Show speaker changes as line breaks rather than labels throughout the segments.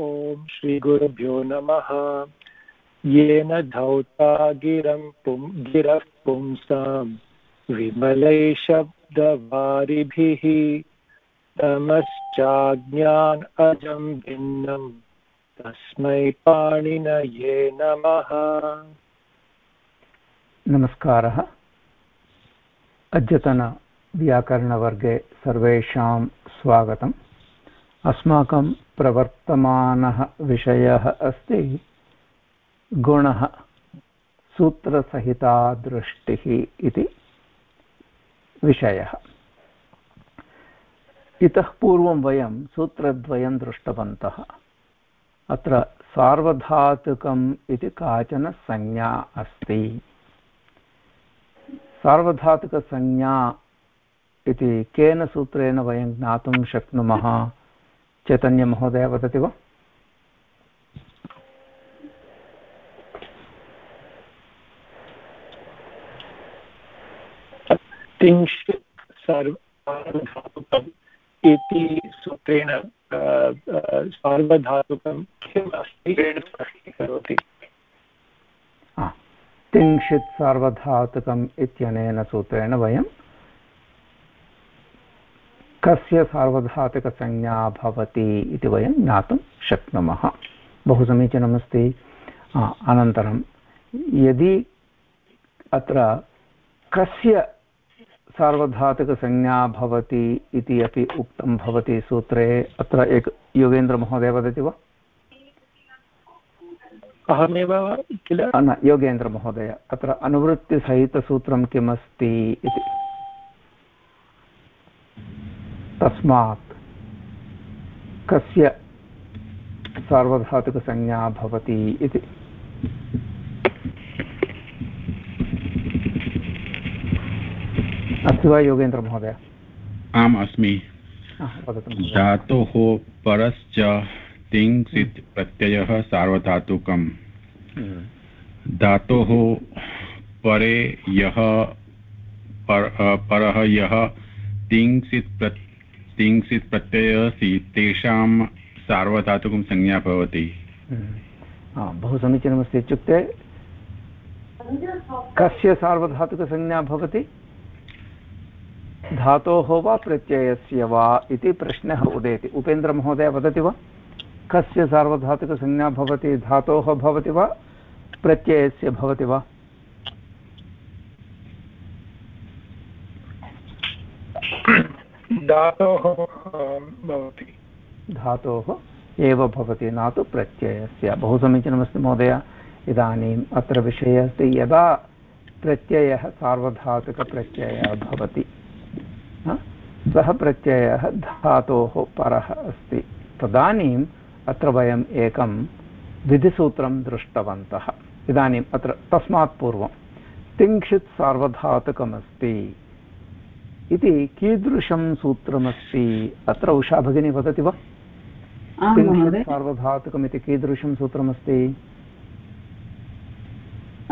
ॐ श्रीगुरुभ्यो नमः। येन धौता गिरं पुं, गिरः पुंसां विमलै शब्दवारिभिः तमश्चाज्ञान् अजं भिन्नं, तस्मै पाणिनये नमः।
नमस्कारः। अद्यतनव्याकरणवर्गे सर्वेषां स्वागतम्। अस्माकं प्रवर्तमानः विषयः अस्ति गुणः सूत्रसहिता दृष्टिः इति विषयः। इतः पूर्वं वयं सूत्रद्वयं दृष्टवन्तः। अत्र सार्वधातुकम् इति काचन संज्ञा अस्ति। सार्वधातुकसंज्ञा इति केन सूत्रेण वयं ज्ञातुं शक्नुमः? चैतन्यमहोदय वदति वा?
तिंशित् सार्वधातुकम् इति सूत्रेण सार्वधातुकं किम् अस्ति स्पष्टीकरोति।
तिंशित् सार्वधातुकम् इत्यनेन सूत्रेण वयं कस्य सार्वधातुकसंज्ञा भवति इति वयं ज्ञातुं शक्नुमः। बहु समीचीनमस्ति अनन्तरं यदि अत्र कस्य सार्वधातुकसंज्ञा भवति इति अपि उक्तं भवति सूत्रे अत्र एक योगेन्द्रमहोदय वदति वा?
अहमेव किल
न योगेन्द्रमहोदय अत्र अनुवृत्तिसहितसूत्रं किमस्ति इति। तस्मात् कस्य सार्वधातुकसंज्ञा भवति इति। अस्ति वा योगेन्द्रमहोदय
आम् अस्मि धातोः परश्च तिङ्सित् प्रत्ययः सार्वधातुकम्। हम्म। धातोः परे यः परः यः तिङ्सित् प्रत्यय तिङ्सित् प्रत्ययः अस्ति, तेषां सार्वधातुकं संज्ञा भवति।
बहु समीचीनमस्ति इत्युक्ते, कस्य सार्वधातुकसंज्ञा भवति? धातोः वा प्रत्ययस्य वा इति प्रश्नः उदेति। उपेन्द्रमहोदय, वदति वा? कस्य सार्वधातुकसंज्ञा भवति? धातोः भवति वा? प्रत्ययस्य भवति वा?
धातोः भवति।
धातोः एव भवति, न तु प्रत्ययस्य। बहु समीचीनमस्ति महोदय। इदानीम् अत्र विषयः अस्ति, यदा प्रत्ययः सार्वधातुकप्रत्ययः भवति सः प्रत्ययः धातोः परः अस्ति। तदानीम् अत्र वयम् एकं विधिसूत्रं दृष्टवन्तः। इदानीम् अत्र तस्मात् पूर्वं। तिङ्क्षित् सार्वधातुकमस्ति। इति कीदृशं सूत्रमस्ति? अत्र उषा भगिनी वदति वा? सार्वधातुकमिति कीदृशं सूत्रमस्ति?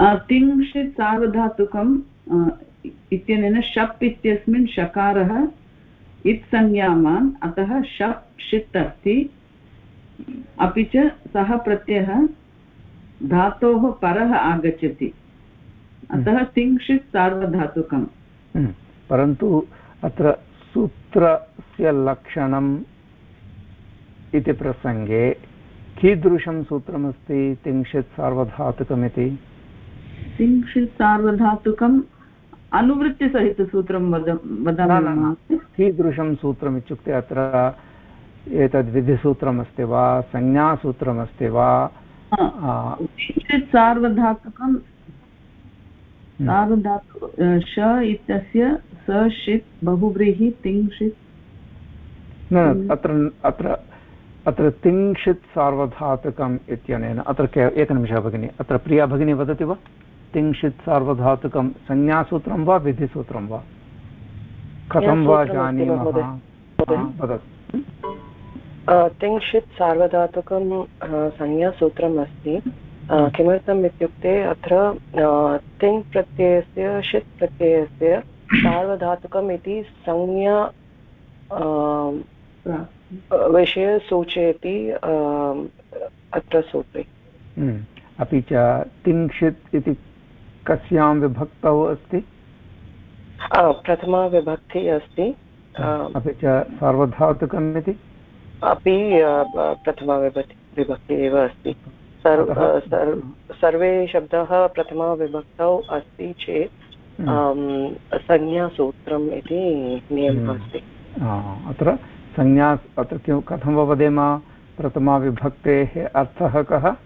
तिंशित् सार्वधातुकम् इत्यनेन शप् इत्यस्मिन् शकारः इत्संज्ञामान् अतः शप् षित् अस्ति। अपि च सः प्रत्ययः धातोः परः आगच्छति। अतः तिंशित् सार्वधातुकम्।
हम्म। परन्तु अत्र सूत्रस्य लक्षणम् इति प्रसङ्गे कीदृशं सूत्रमस्ति तिंशित् सार्वधातुकमिति?
तिंशित् सार्वधातुकम् अनुवृत्तिसहितसूत्रं वद वदामः
कीदृशं सूत्रम् इत्युक्ते अत्र एतद् विधिसूत्रमस्ति वा संज्ञासूत्रमस्ति वा?
सार्वधातुकं सार्वधातु श इत्यस्य सषित् बहुव्रीहि तिङ्षित्
न अत्र अत्र अत्र तिङ्षित् सार्वधातुकम् इत्यनेन अत्र के एकनिमिषः भगिनी अत्र प्रिया भगिनी वदति वा? तिङ्षित् सार्वधातुकं संज्ञासूत्रं वा विधिसूत्रं वा? कथं वा जानीमः? वदतु।
तिङ्षित् सार्वधातुकं संज्ञासूत्रम् अस्ति किमर्थम् इत्युक्ते अत्र तिङ् प्रत्ययस्य षित् प्रत्ययस्य सार्वधातुकम् इति संज्ञा विषय सूचयति अत्र सूत्रे।
हम्म। अपि च तिंशित् इति कस्यां विभक्तौ अस्ति?
प्रथमा विभक्तिः अस्ति।
अपि च सार्वधातुकम् इति?
अपि प्रथमा विभक्ति विभक्ति एव अस्ति। सर्वे शब्दाः प्रथमाविभक्तौ अस्ति चेत् हम्म। संज्ञासूत्रम् इति नियमः हम्म। अस्ति।
अत्र संज्ञा अत्र किं कथं वदेम? प्रथमाविभक्तेः अर्थः कः?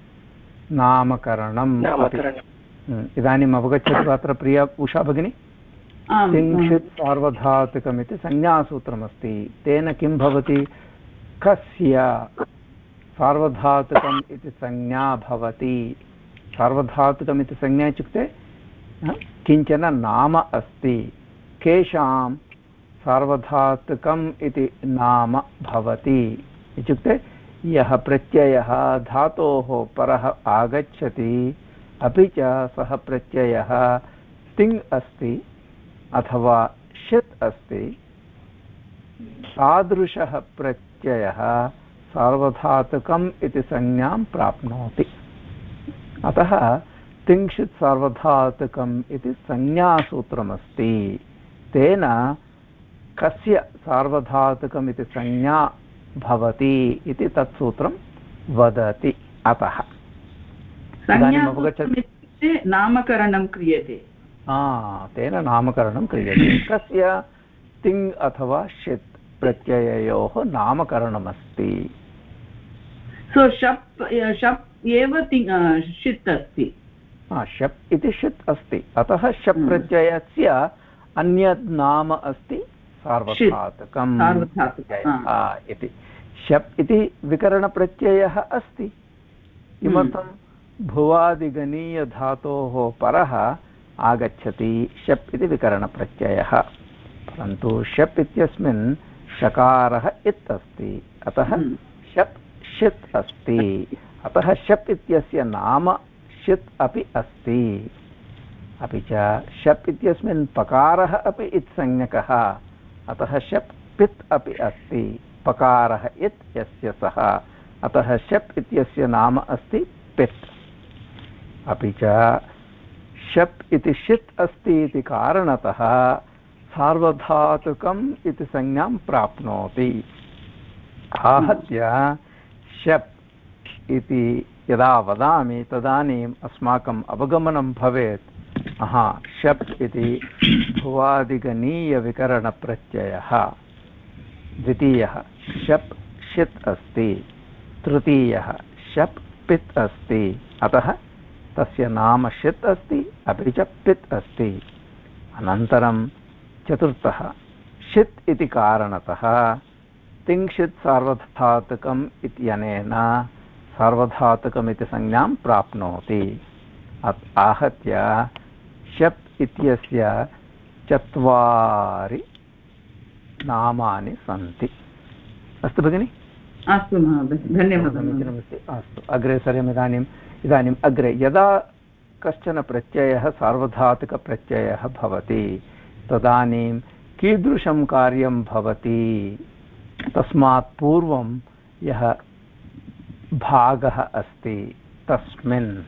नामकरणम् हम्म। इदानीम् अवगच्छतु अत्र प्रिया उषा भगिनी। किञ्चित् सार्वधातुकमिति संज्ञासूत्रमस्ति। तेन किं भवति? कस्य सार्वधातुकम् इति संज्ञा भवति। सार्वधातुकम् संज्ञा इत्युक्ते किंचन नाम अस्ति। केषां सार्वधातुकम् इति नाम भवति। इत्युक्ते, यः प्रत्ययः धातोः परः आगच्छति, अपि च सः प्रत्ययः तिङ् अस्ति अथवा षित् अस्ति। तादृशः प्रत्ययः सार्वधातुकम् इति संज्ञां प्राप्नोति। अतः तिंशित् सार्वधातुकम् इति संज्ञासूत्रमस्ति। तेन कस्य सार्वधातुकम् इति संज्ञा भवति इति तत् सूत्रं वदति। अतः
नामकरणं क्रियते।
तेन नामकरणं क्रियते। कस्य तिङ् अथवा षित् प्रत्यययोः नामकरणमस्ति।
सो शप् शप् एव षित् अस्ति।
शप् इति षित् अस्ति। अतः शप् हम्म। प्रत्ययस्य अन्यत् नाम अस्ति सार्वधातुकम् इति। शप् इति विकरणप्रत्ययः अस्ति। किमर्थं? हम्म। भुवादिगणीयधातोः परः आगच्छति। शप् इति विकरणप्रत्ययः। परन्तु शप् इत्यस्मिन् शकारः इत् अस्ति अतः हम्म। शप् षित् अस्ति। अतः शप् इत्यस्य नाम षित् अपि अस्ति। अपि च शप् इत्यस्मिन् पकारः अपि इत्संज्ञकः अतः शप् पित् अपि अस्ति। पकारः इत् यस्य सः। अतः शप् इत्यस्य नाम अस्ति पित्। अपि च शप् इति षित् अस्ति इति कारणतः सार्वधातुकम् इति संज्ञां प्राप्नोति। आहत्य शप् इति यदा वदामि तदानीम् अस्माकम् अवगमनं भवेत्। हा शप् इति भुवादिगणीयविकरणप्रत्ययः। द्वितीयः, शप् षित् अस्ति। तृतीयः, शप् पित् अस्ति। अतः तस्य नाम षित् अस्ति, अपि च पित् अस्ति। अनन्तरं चतुर्थः. षित् इति कारणतः तिङ्क्षित् सार्वधातुकम् इत्यनेन सार्वधातुकमिति संज्ञां प्राप्नोति. आहत्य शप् इत्यस्य चत्वारि नामानि सन्ति. अस्तु भगिनि?
अस्तु धन्यवादः
समीचीनमस्ति. अस्तु अग्रे सर्वम् इदानीम् इदानीम् अग्रे. यदा कश्चन प्रत्ययः सार्वधातुकप्रत्ययः भवति तदानीं कीदृशं कार्यं भवति? तस्मात् पूर्वं यः भागः अस्ति, तस्मिन्।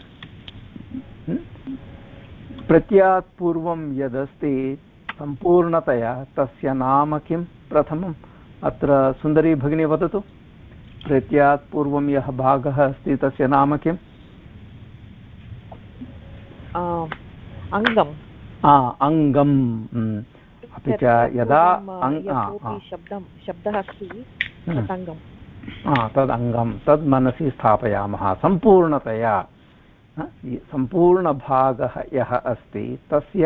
प्रत्यात् पूर्वं यदस्ति, सम्पूर्णतया तस्य नाम किं प्रथमम्? अत्र सुन्दरी भगिनी वदतु। प्रत्यात् पूर्वं यः भागः अस्ति, तस्य नाम किम्?
अङ्गम्।
अङ्गम् अपि च यदा
शब्दं शब्दः अस्ति
तदङ्गं तद् मनसि स्थापयामः सम्पूर्णतया। सम्पूर्णभागः यः अस्ति तस्य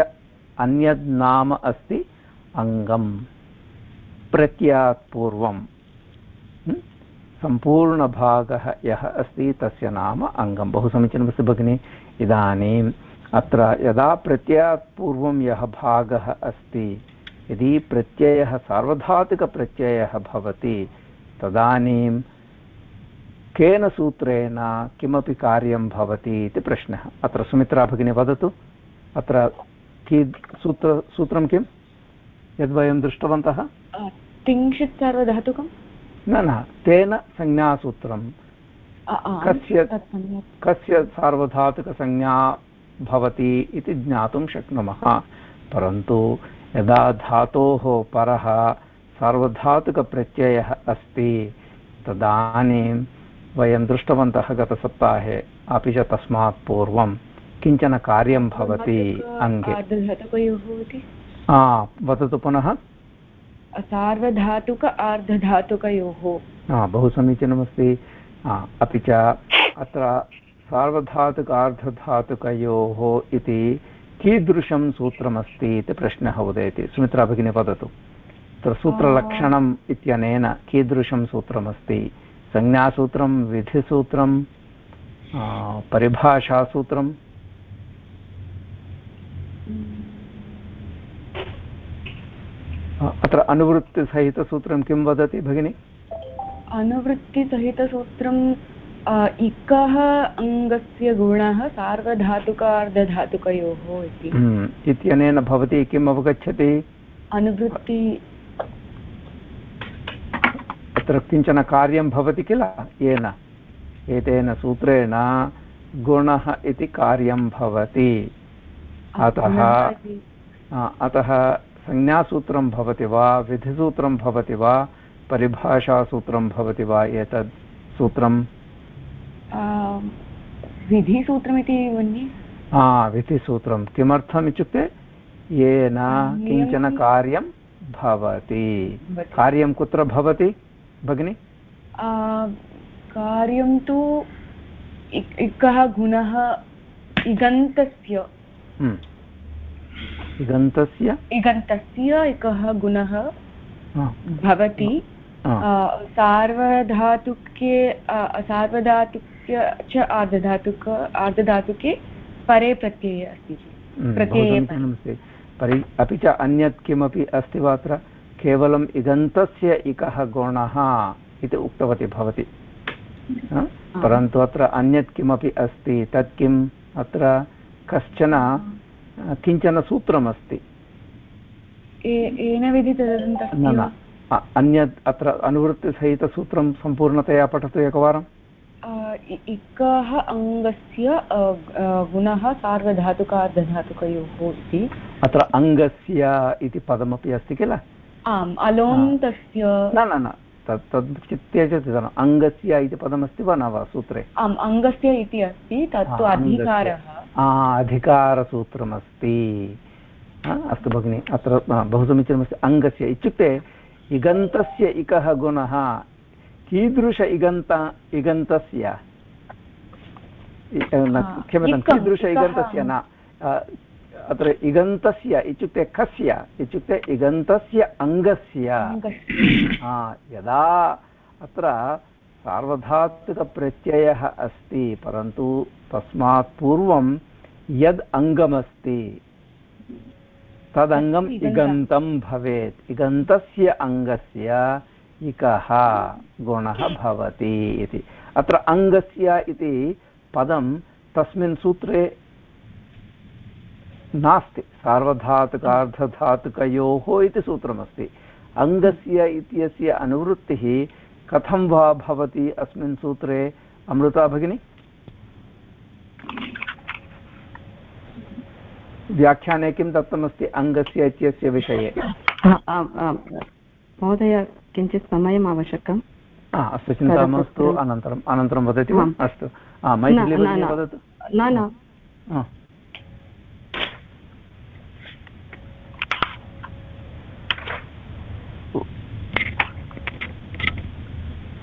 अन्यद् नाम अस्ति अङ्गं प्रत्यात् पूर्वं सम्पूर्णभागः यः अस्ति तस्य नाम अङ्गं बहु समीचीनमस्ति भगिनि। इदानीम् अत्र यदा प्रत्ययात् पूर्वं यः भागः अस्ति यदि प्रत्ययः सार्वधातुकप्रत्ययः भवति तदानीं केन सूत्रेण किमपि कार्यं भवति इति प्रश्नः। अत्र सुमित्रा भगिनी वदतु। अत्र की सूत्र सूत्रं किं? यद्वयं दृष्टवन्तः?
तिंशित् सार्वधातुकं
न न तेन संज्ञासूत्रं। कस्य कस्य सार्वधातुकसंज्ञा भवति इति ज्ञातुं शक्नुमः। परन्तु यदा धातोः परः सार्वधातुकप्रत्ययः अस्ति तदानीं वयं दृष्टवन्तः गतसप्ताहे अपि च तस्मात् पूर्वं किंचन कार्यं भवति अङ्गे। वदतु पुनः।
सार्वधातुक आर्धधातुकयोः
बहु समीचीनमस्ति। अपि च अत्र सार्वधातुकार्धधातुकयोः इति कीदृशं सूत्रमस्ति इति प्रश्नः उदेति। सुमित्रा भगिनी वदतु। तत्र सूत्रलक्षणम् इत्यनेन कीदृशं सूत्रमस्ति? संज्ञासूत्रं विधिसूत्रं परिभाषासूत्रम्? अत्र अनुवृत्तिसहितसूत्रं किं वदति भगिनि?
अनुवृत्तिसहितसूत्रं इकः अङ्गस्य गुणः सार्वधातुकार्धधातुकयोः इति।
हम्म, इत्यनेन भवती किम् अवगच्छति?
अनुवृत्ति।
अत्र किंचन कार्यं भवति किल? येन एतेन सूत्रेण गुणः इति कार्यं भवति। अतः अतः संज्ञासूत्रं भवति वा विधिसूत्रं भवति वा परिभाषासूत्रं भवति वा एतत् सूत्रं
विधिसूत्रमिति मन्ये
हा विधिसूत्रं किमर्थम् इत्युक्ते येन किंचन कार्यं भवति। कार्यं कुत्र भवति भगिनि?
कार्यं तु एकः गुणः इगन्तस्य।
हम्म। इगन्तस्य?
इगन्तस्य एकः गुणः भवति। सार्वधातुके सार्वधातुक्य च आर्धधातुक आर्धधातुके परे प्रत्यये अस्ति
हम्म, प्रत्यये परि। अपि च अन्यत् किमपि अस्ति वा अत्र? केवलम् इगन्तस्य इकः गुणः इति उक्तवती भवती। परन्तु अत्र अन्यत् किमपि अस्ति तत् किम्? अत्र कश्चन किंचन सूत्रमस्ति। न न। अन्यत् अत्र अनुवृत्तिसहितसूत्रं सम्पूर्णतया पठतु एकवारम्।
इकः अङ्गस्य गुणः सार्वधातुकार्धधातुकयोः इति।
अत्र अङ्गस्य इति पदमपि अस्ति किल?
आम् अलोन्तस्य।
न न न तत् तद् त्यजति अङ्गस्य इति पदमस्ति वा न वा सूत्रे?
आम् अङ्गस्य इति अस्ति तत्तु अधिकारः।
अधिकारसूत्रमस्ति। अस्तु भगिनि अत्र बहु समीचीनमस्ति। अङ्गस्य इत्युक्ते इगन्तस्य इकः गुणः कीदृश इगन्त इगन्तस्य? क्षम्यतां कीदृश इगन्तस्य न? अत्र इगन्तस्य इत्युक्ते कस्य? इत्युक्ते इगन्तस्य अङ्गस्य। यदा अत्र सार्वधातुकप्रत्ययः अस्ति परन्तु तस्मात् पूर्वं यद् अङ्गमस्ति तदङ्गम् इगन्तं भवेत्। इगन्तस्य अङ्गस्य इकः गुणः भवति इति। अत्र अङ्गस्य इति पदं तस्मिन् सूत्रे नास्ति। सार्वधातुकार्धधातुकयोः इति सूत्रमस्ति। अङ्गस्य इत्यस्य अनुवृत्तिः कथं वा भवति अस्मिन् सूत्रे? अमृता भगिनी? व्याख्याने किं दत्तमस्ति? अङ्गस्य इत्यस्य विषये।
महोदय किञ्चित् समयम् आवश्यकम्।
अस्तु चिन्ता मास्तु अनन्तरम् अनन्तरं वदति वा? अस्तु। मैथिली वदतु।
न न।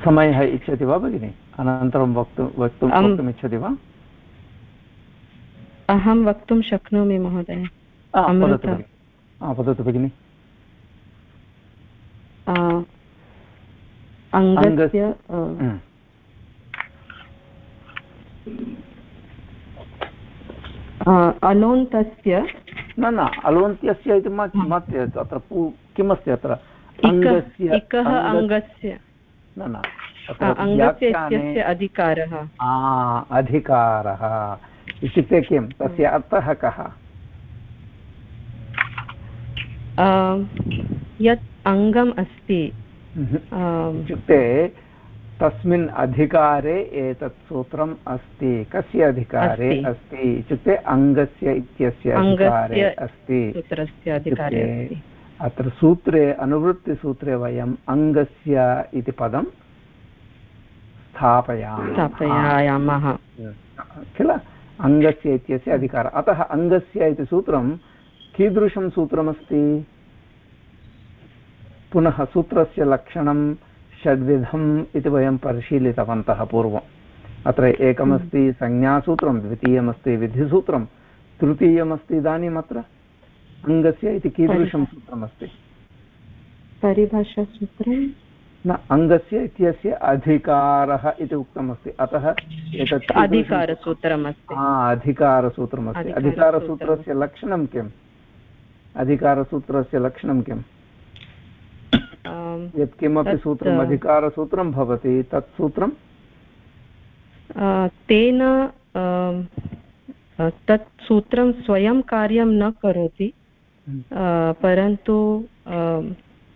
समयः इच्छति वा भगिनि? अनन्तरं वक्तुं वक्तुं वक्तुमिच्छति वा?
अहं वक्तुं शक्नोमि महोदय।
वदतु भगिनि।
अङ्गस्य अलोन्तस्य।
न न अलोन्त्यस्य इति मत् अत्र किमस्ति अत्र?
अङ्गस्य इकः अङ्गस्य
न न
अङ्गस्य अधिकारः।
अधिकारः। इत्युक्ते किं? तस्य अर्थः कः?
यत् अङ्गम् अस्ति
इत्युक्ते तस्मिन् अधिकारे एतत् सूत्रम् अस्ति। कस्य अधिकारे अस्ति। इत्युक्ते अङ्गस्य इत्यस्य अधिकारे अस्ति। अत्र सूत्रे अनुवृत्तिसूत्रे वयम् अङ्गस्य इति पदं स्थापयामः। किल? अङ्गस्य इत्यस्य अधिकारः। अतः अङ्गस्य इति सूत्रं कीदृशं सूत्रमस्ति? पुनः सूत्रस्य लक्षणं षड्विधम् इति वयं परिशीलितवन्तः पूर्वम्। अत्र एकमस्ति संज्ञासूत्रं द्वितीयमस्ति विधिसूत्रं तृतीयमस्ति इदानीम् अत्र अङ्गस्य इति कीदृशं सूत्रमस्ति?
परिभाषासूत्रं
न अङ्गस्य इत्यस्य अधिकारः इति उक्तमस्ति। अतः
एतत् अधिकारसूत्रमस्ति।
अधिकारसूत्रमस्ति। अधिकारसूत्रस्य लक्षणं किम्? अधिकारसूत्रस्य लक्षणं किम्? यत्किमपि सूत्रम् अधिकारसूत्रं भवति तत् सूत्रं
तेन तत् सूत्रं स्वयं कार्यं न करोति। परन्तु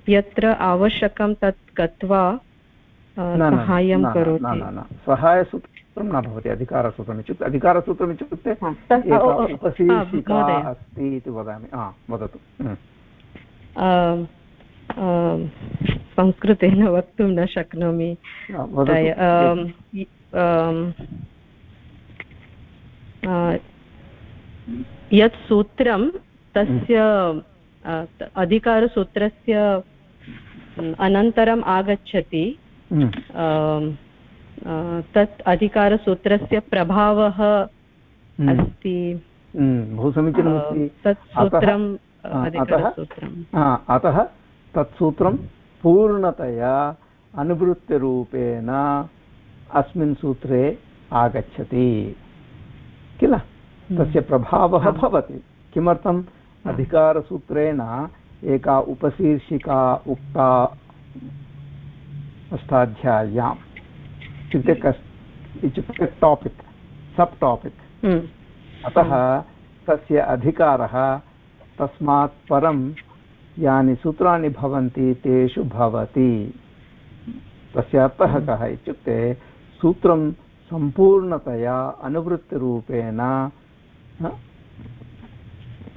यत्र आवश्यकं तत् गत्वा सहायं करोति
सहायसूत्रं न भवति अधिकारसूत्रम् इत्युक्ते अधिकारसूत्रम् इत्युक्ते अस्ति इति वदामि वदतु हम्म।
संस्कृतेन वक्तुं न शक्नोमि। यत् सूत्रं तस्य अधिकारसूत्रस्य अनन्तरम् आगच्छति तत् अधिकारसूत्रस्य प्रभावः अस्ति।
बहु समीचीनमस्ति।
तत् सूत्रम्
अतः तत् सूत्रं पूर्णतया अनुवृत्तिरूपेण अस्मिन् सूत्रे आगच्छति। किल? हम्म। तस्य प्रभावः भवति। किमर्थम्? अधिकारसूत्रेण एका उपशीर्षिका उक्ता अष्टाध्याय्याम्। इत्युक्ते कस् इत्युक्ते टापिक् सब् टापिक् हम्म। अतः तस्य अधिकारः तस्मात् परं यानि सूत्राणि भवन्ति तेषु भवति। तस्य अर्थः कः इत्युक्ते सूत्रं सम्पूर्णतया अनुवृत्तिरूपेण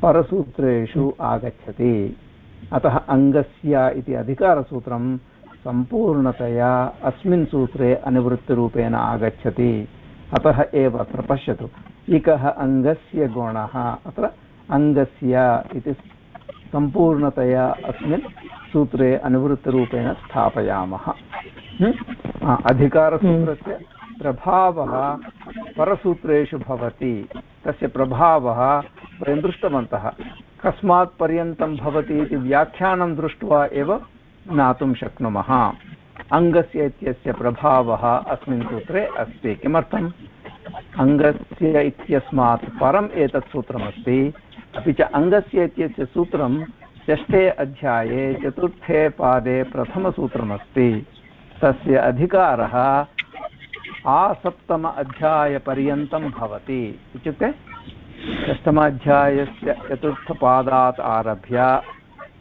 परसूत्रेषु आगच्छति। अतः अङ्गस्य इति अधिकारसूत्रं सम्पूर्णतया अस्मिन् सूत्रे अनुवृत्तिरूपेण आगच्छति। अतः एव अत्र पश्यतु इकः अङ्गस्य गुणः अत्र अङ्गस्य इति सम्पूर्णतया अस्मिन् सूत्रे अनुवृत्तरूपेण स्थापयामः। अधिकारसूत्रस्य प्रभावः परसूत्रेषु भवति। तस्य प्रभावः वयं दृष्टवन्तः। कस्मात् पर्यन्तं भवति इति व्याख्यानं दृष्ट्वा एव ज्ञातुं शक्नुमः। अङ्गस्य इत्यस्य प्रभावः अस्मिन् सूत्रे अस्ति। किमर्थम्? अङ्गस्य इत्यस्मात् परम् एतत् सूत्रमस्ति। अपि च अङ्गस्य इत्यस्य सूत्रं षष्ठे अध्याये चतुर्थे पादे प्रथमसूत्रमस्ति। तस्य अधिकारः आसप्तम अध्यायपर्यन्तं भवति। इत्युक्ते षष्ठमाध्यायस्य चतुर्थपादात् आरभ्य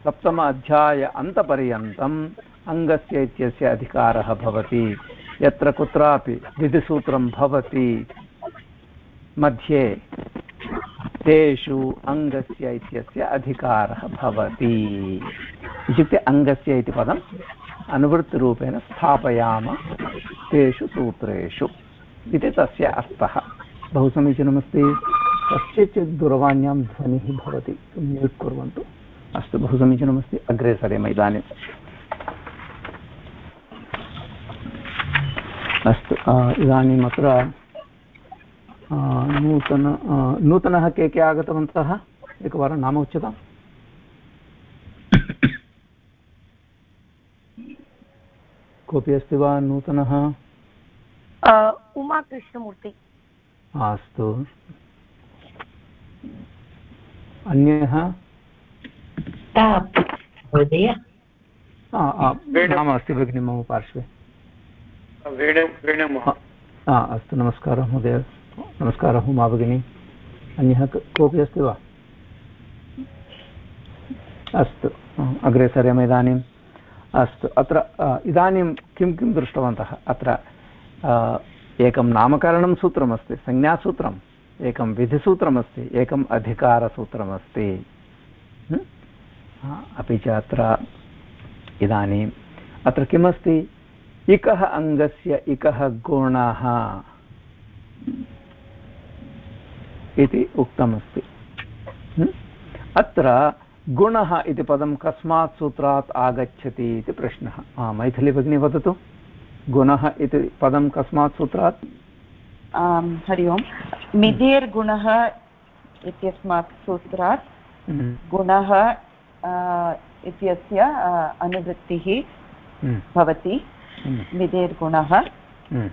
सप्तम अध्याय अन्तपर्यन्तम् अङ्गस्य इत्यस्य अधिकारः भवति। यत्र कुत्रापि विधिसूत्रं भवति। मध्ये तेषु अङ्गस्य इत्यस्य अधिकारः भवति। इत्युक्ते अङ्गस्य इति पदम् अनुवृत्तिरूपेण स्थापयामः तेषु सूत्रेषु। इति तस्य अर्थः। बहु समीचीनमस्ति। कस्यचित् दूरवाण्यां ध्वनिः भवति। म्यूट् कुर्वन्तु। अस्तु, बहु समीचीनमस्ति। अग्रे सरेम इदानीम् अस्तु। इदानीम् अत्र नूतन नूतनः के के आगतवन्तः? एकवारं नाम उच्यताम्। कोऽपि अस्ति वा नूतनः?
उमाकृष्णमूर्ति।
अस्तु। अन्यः? नाम अस्ति भगिनि मम पार्श्वे। अस्तु, नमस्कारः महोदय। नमस्कारः उमा भगिनी। अन्यः कोऽपि अस्ति वा? अस्तु, अग्रे सरेम इदानीं अस्तु, अत्र इदानीं किं किं दृष्टवन्तः? अत्र एकं नामकरणं सूत्रमस्ति, संज्ञासूत्रम्, एकं विधिसूत्रमस्ति, एकम् अधिकारसूत्रमस्ति। अपि च अत्र इदानीम्। अत्र किमस्ति? इकः अङ्गस्य इकः गुणः। इति उक्तमस्ति। अत्र गुणः इति पदं कस्मात् सूत्रात् आगच्छति इति प्रश्नः। मैथिली भगिनी वदतु। गुणः इति पदं कस्मात् सूत्रात्?
हरि ओम्। मिदेर्गुणः इत्यस्मात् सूत्रात्। गुणः इत्यस्य अनुवृत्तिः। भवति। मिदेर्गुणः
हम्म।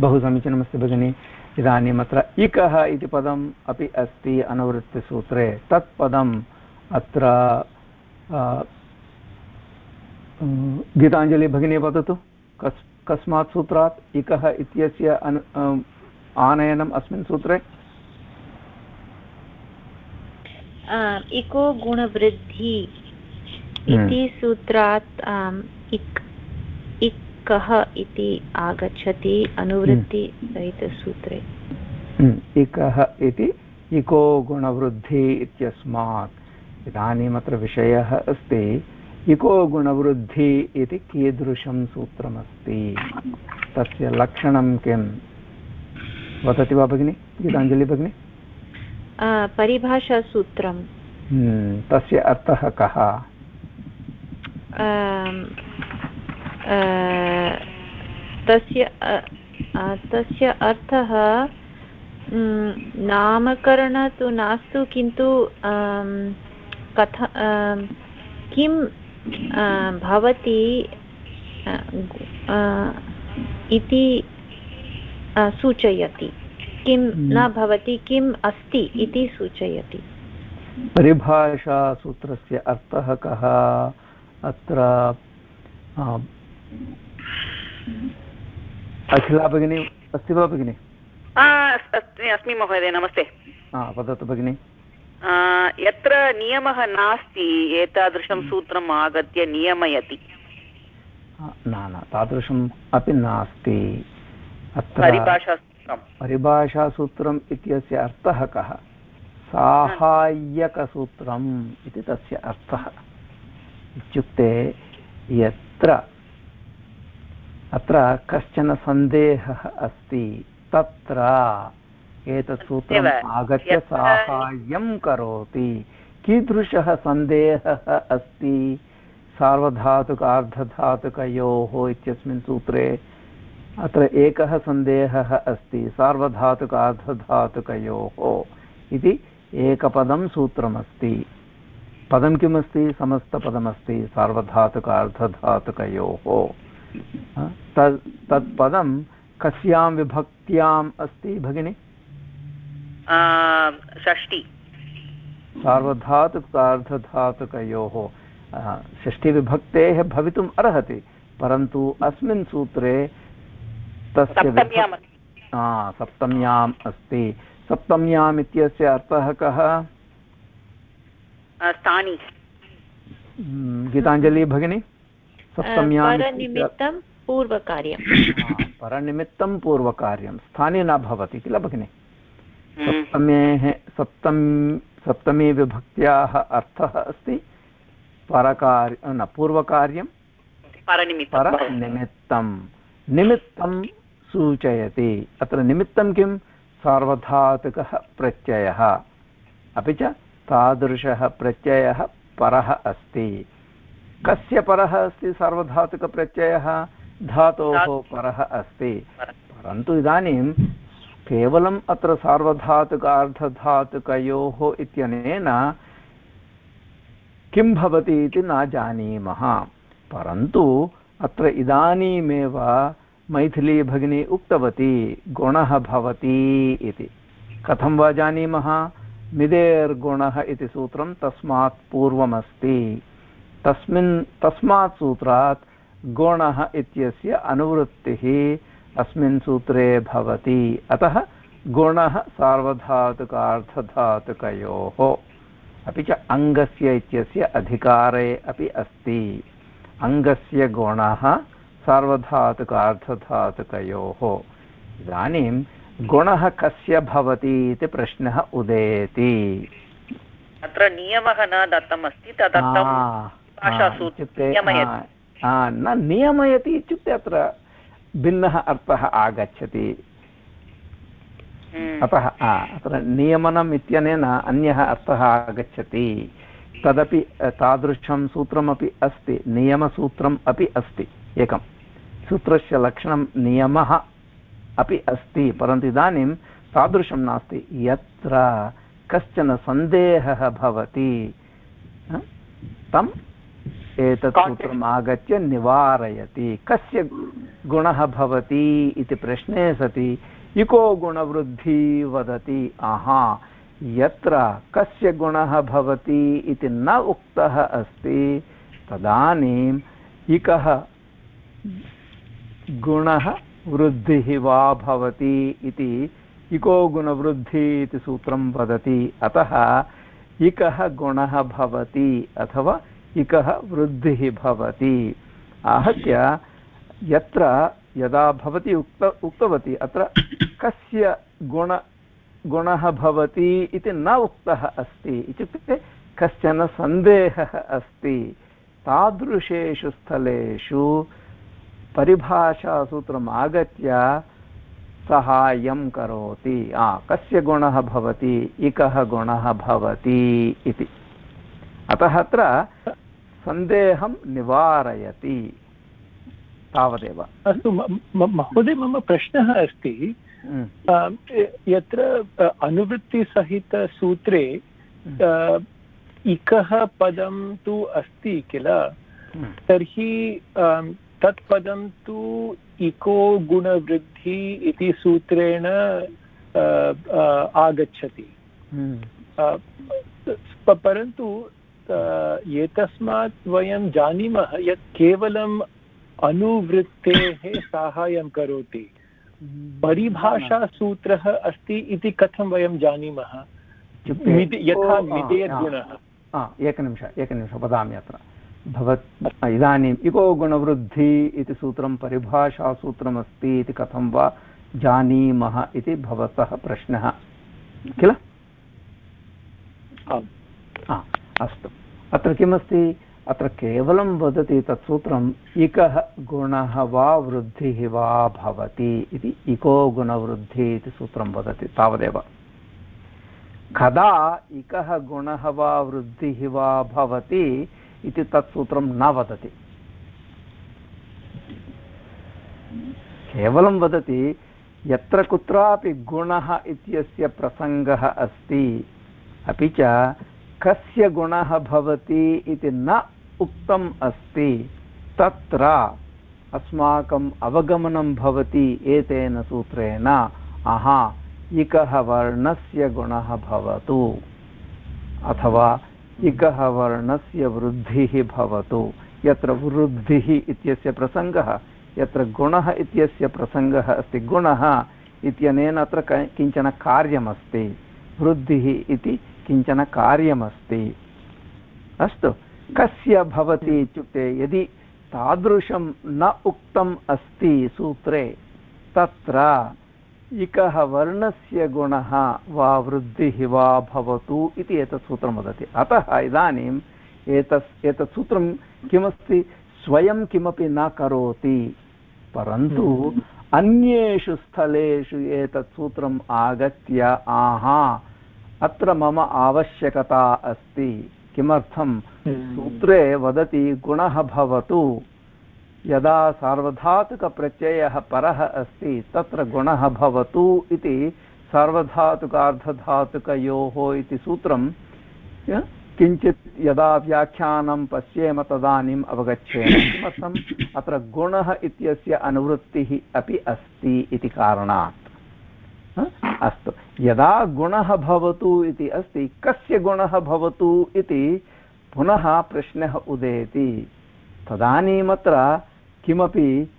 बहु समीचीनमस्ति भगिनि। इदानीम् अत्र इकः इति पदम् अपि अस्ति अनुवृत्तिसूत्रे। तत् पदम् अत्र गीताञ्जलि भगिनी वदतु। कस् कस्मात् सूत्रात् इकः इत्यस्य अनु आनयनम् अस्मिन् सूत्रे?
इको गुणवृद्धि हम्म। इति सूत्रात् इक् कः इति आगच्छति अनुवृत्तिसहितसूत्रे
हम्म, इकः इति इको गुणवृद्धि इत्यस्मात्। इदानीम् अत्र विषयः अस्ति इको गुणवृद्धि इति कीदृशं सूत्रमस्ति? तस्य लक्षणं किं? वदति वा भगिनि गीताञ्जलि भगिनि?
परिभाषासूत्रं
हम्म, तस्य अर्थः कः?
तस्य तस्य अर्थः नामकरण तु नास्तु किन्तु कथ किं भवति इति सूचयति। किं न। भवति किम् अस्ति इति सूचयति।
परिभाषासूत्रस्य अर्थः कः? अत्र अखिला भगिनी अस्ति वा भगिनि?
अस्मि महोदय नमस्ते।
वदतु भगिनि।
यत्र नियमः नास्ति एतादृशं सूत्रम् आगत्य नियमयति।
न न तादृशम् अपि नास्ति। अत्र परिभाषासूत्रम् इत्यस्य अर्थः कः? साहाय्यकसूत्रम् इति तस्य अर्थः। इत्युक्ते यत्र अत्र कश्चन सन्देहः अस्ति। तत्र एतत् सूत्रम् आगत्य साहाय्यं करोति। कीदृशः सन्देहः अस्ति? सार्वधातुक अर्धधातुकयोः इत्यस्मिन् सूत्रे अत्र एकः सन्देहः अस्ति सार्वधातुक अर्धधातुकयोः इति एकपदं सूत्रमस्ति। पदं किमस्ति? समस्तपदमस्ति सार्वधातुक अर्धधातुकयोः तत् तत् पदं कस्यां विभक्त्याम् अस्ति भगिनि?
षष्टि
सार्वधातुकार्धधातुकयोः षष्ठिविभक्तेः भवितुम् अर्हति परन्तु अस्मिन् सूत्रे तस्य सप्तम्याम् अस्ति। सप्तम्याम् इत्यस्य अर्थः कः? गीताञ्जलि भगिनी?
परनिमित्तं पूर्वकार्यं
परनिमित्तं पूर्वकार्यं। स्थाने न भवति किल भगिनि? हम्म। सप्तमेः सप्तम सप्तमी विभक्त्याः अर्थः अस्ति परकार्य न पूर्वकार्यं। परनिमित्तं। निमित्तं सूचयति। अत्र निमित्तं किं? सार्वधातुकः प्रत्ययः। अपि च तादृशः प्रत्ययः परः अस्ति। कस्य परः अस्ति? सार्वधातुकप्रत्ययः धातोः परः अस्ति। परन्तु इदानीं केवलम् अत्र सार्वधातुकार्धधातुकयोः इत्यनेन किं भवति इति न जानीमः। परन्तु अत्र इदानीमेव मैथिली भगिनी उक्तवती गुणः भवति इति। कथं वा जानीमः? मिदेर्गुणः इति सूत्रं तस्मात् पूर्वमस्ति। तस्मिन् तस्मात् सूत्रात् गुणः इत्यस्य अनुवृत्तिः अस्मिन् सूत्रे भवति। अतः गुणः सार्वधातुकार्धधातुकयोः अपि च अङ्गस्य इत्यस्य अधिकारे अपि अस्ति। अङ्गस्य गुणः सार्वधातुक अर्धधातुकयोः इदानीं गुणः कस्य भवति इति प्रश्नः उदेति।
अत्र नियमः न दत्तमस्ति तदर्थं
न नियमयति इत्युक्ते अत्र भिन्नः अर्थः आगच्छति। हम्म। अतः अत्र नियमनम् इत्यनेन अन्यः अर्थः आगच्छति। तदपि तादृशं सूत्रमपि अस्ति नियमसूत्रम् अपि अस्ति एकं। सूत्रस्य लक्षणं नियमः अपि अस्ति परन्तु इदानीं तादृशं नास्ति। यत्र कश्चन सन्देहः भवति तम् एतत् सूत्रम् आगत्य निवारयति। कस्य गुणः भवति इति प्रश्ने सति इको गुणवृद्धि वदति आहा यत्र कस्य गुणः भवति इति न उक्तः अस्ति तदानीम् इकः गुणः वृद्धिः वा भवति इति इको गुणवृद्धि इति सूत्रं वदति। अतः इकः गुणः भवति अथवा इकः वृद्धिः भवति। आहत्य यत्र यदा भवती उक्त, उक्तवती, अत्र कस्य गुण, गुणः भवति इति न उक्तः अस्ति। इत्युक्ते कश्चन सन्देहः अस्ति। तादृशेषु स्थलेषु परिभाषासूत्रम् आगत्य सहायं करोति कस्य गुणः भवति? इकः गुणः भवति इति। अतः अत्र सन्देहं निवारयति तावदेव
अस्तु महोदय मम प्रश्नः अस्ति। यत्र अनुवृत्तिसहितसूत्रे। इकः पदं तु अस्ति किल। तर्हि तत् पदं तु इको गुणवृद्धि इति सूत्रेण आगच्छति परन्तु एतस्मात् वयं जानीमः यत् केवलं अनुवृत्तेः साहाय्यं करोति। परिभाषासूत्रः अस्ति इति कथं वयं जानीमः? यथा
मिदेर्गुणः एकनिमिष एकनिमिष वदामि अत्र। भवत् इदानीम् इको गुणवृद्धि इति सूत्रं परिभाषासूत्रमस्ति इति कथं वा जानीमः इति भवतः प्रश्नः। किल? अस्तु। अत्र किमस्ति? अत्र केवलं वदति तत् सूत्रम् इकः गुणः वा वृद्धिः वा भवति इति। इको गुणवृद्धिः इति सूत्रं वदति तावदेव। कदा इकः गुणः वा वृद्धिः वा भवति इति तत् न वदति। केवलं वदति, यत्र कुत्रापि गुणः इत्यस्य प्रसङ्गः अस्ति, अपि च कस्य गुणः भवति इति न उक्तम् अस्ति, तत्र अस्माकम् अवगमनं भवति एतेन सूत्रेण। आहा इकः वर्णस्य गुणः भवतु, अथवा इकः वर्णस्य वृद्धिः भवतु। यत्र वृद्धिः इत्यस्य प्रसङ्गः, यत्र गुणः इत्यस्य प्रसङ्गः अस्ति, गुणः इत्यनेन अत्र किंचन कार्यमस्ति। वृद्धिः इति किंचन कार्यमस्ति। अस्तु कस्य भवति इत्युक्ते यदि तादृशं न उक्तम् अस्ति सूत्रे तत्र इकः वर्णस्य गुणः वा वृद्धिः वा भवतु इति एतत् सूत्रं वदति। अतः इदानीम् एतत् एतत् सूत्रं किमस्ति? स्वयं किमपि न करोति। परन्तु हम्म। अन्येषु स्थलेषु एतत् सूत्रम् आगत्य आहा अत्र मम आवश्यकता अस्ति। किमर्थं? हम्म। सूत्रे वदति गुणः भवतु। यदा सार्वधातुकप्रत्ययः परः अस्ति तत्र गुणः भवतु इति सार्वधातुकार्धधातुकयोः इति सूत्रं किञ्चित् यदा व्याख्यानं पश्येम तदानीम् अवगच्छेम। किमर्थम्? अत्र गुणः इत्यस्य अनुवृत्तिः अपि अस्ति इति कारणात्। अस्तु। यदा गुणः भवतु इति अस्ति, कस्य गुणः भवतु इति पुनः प्रश्नः उदेति। तदानीमत्र किमपि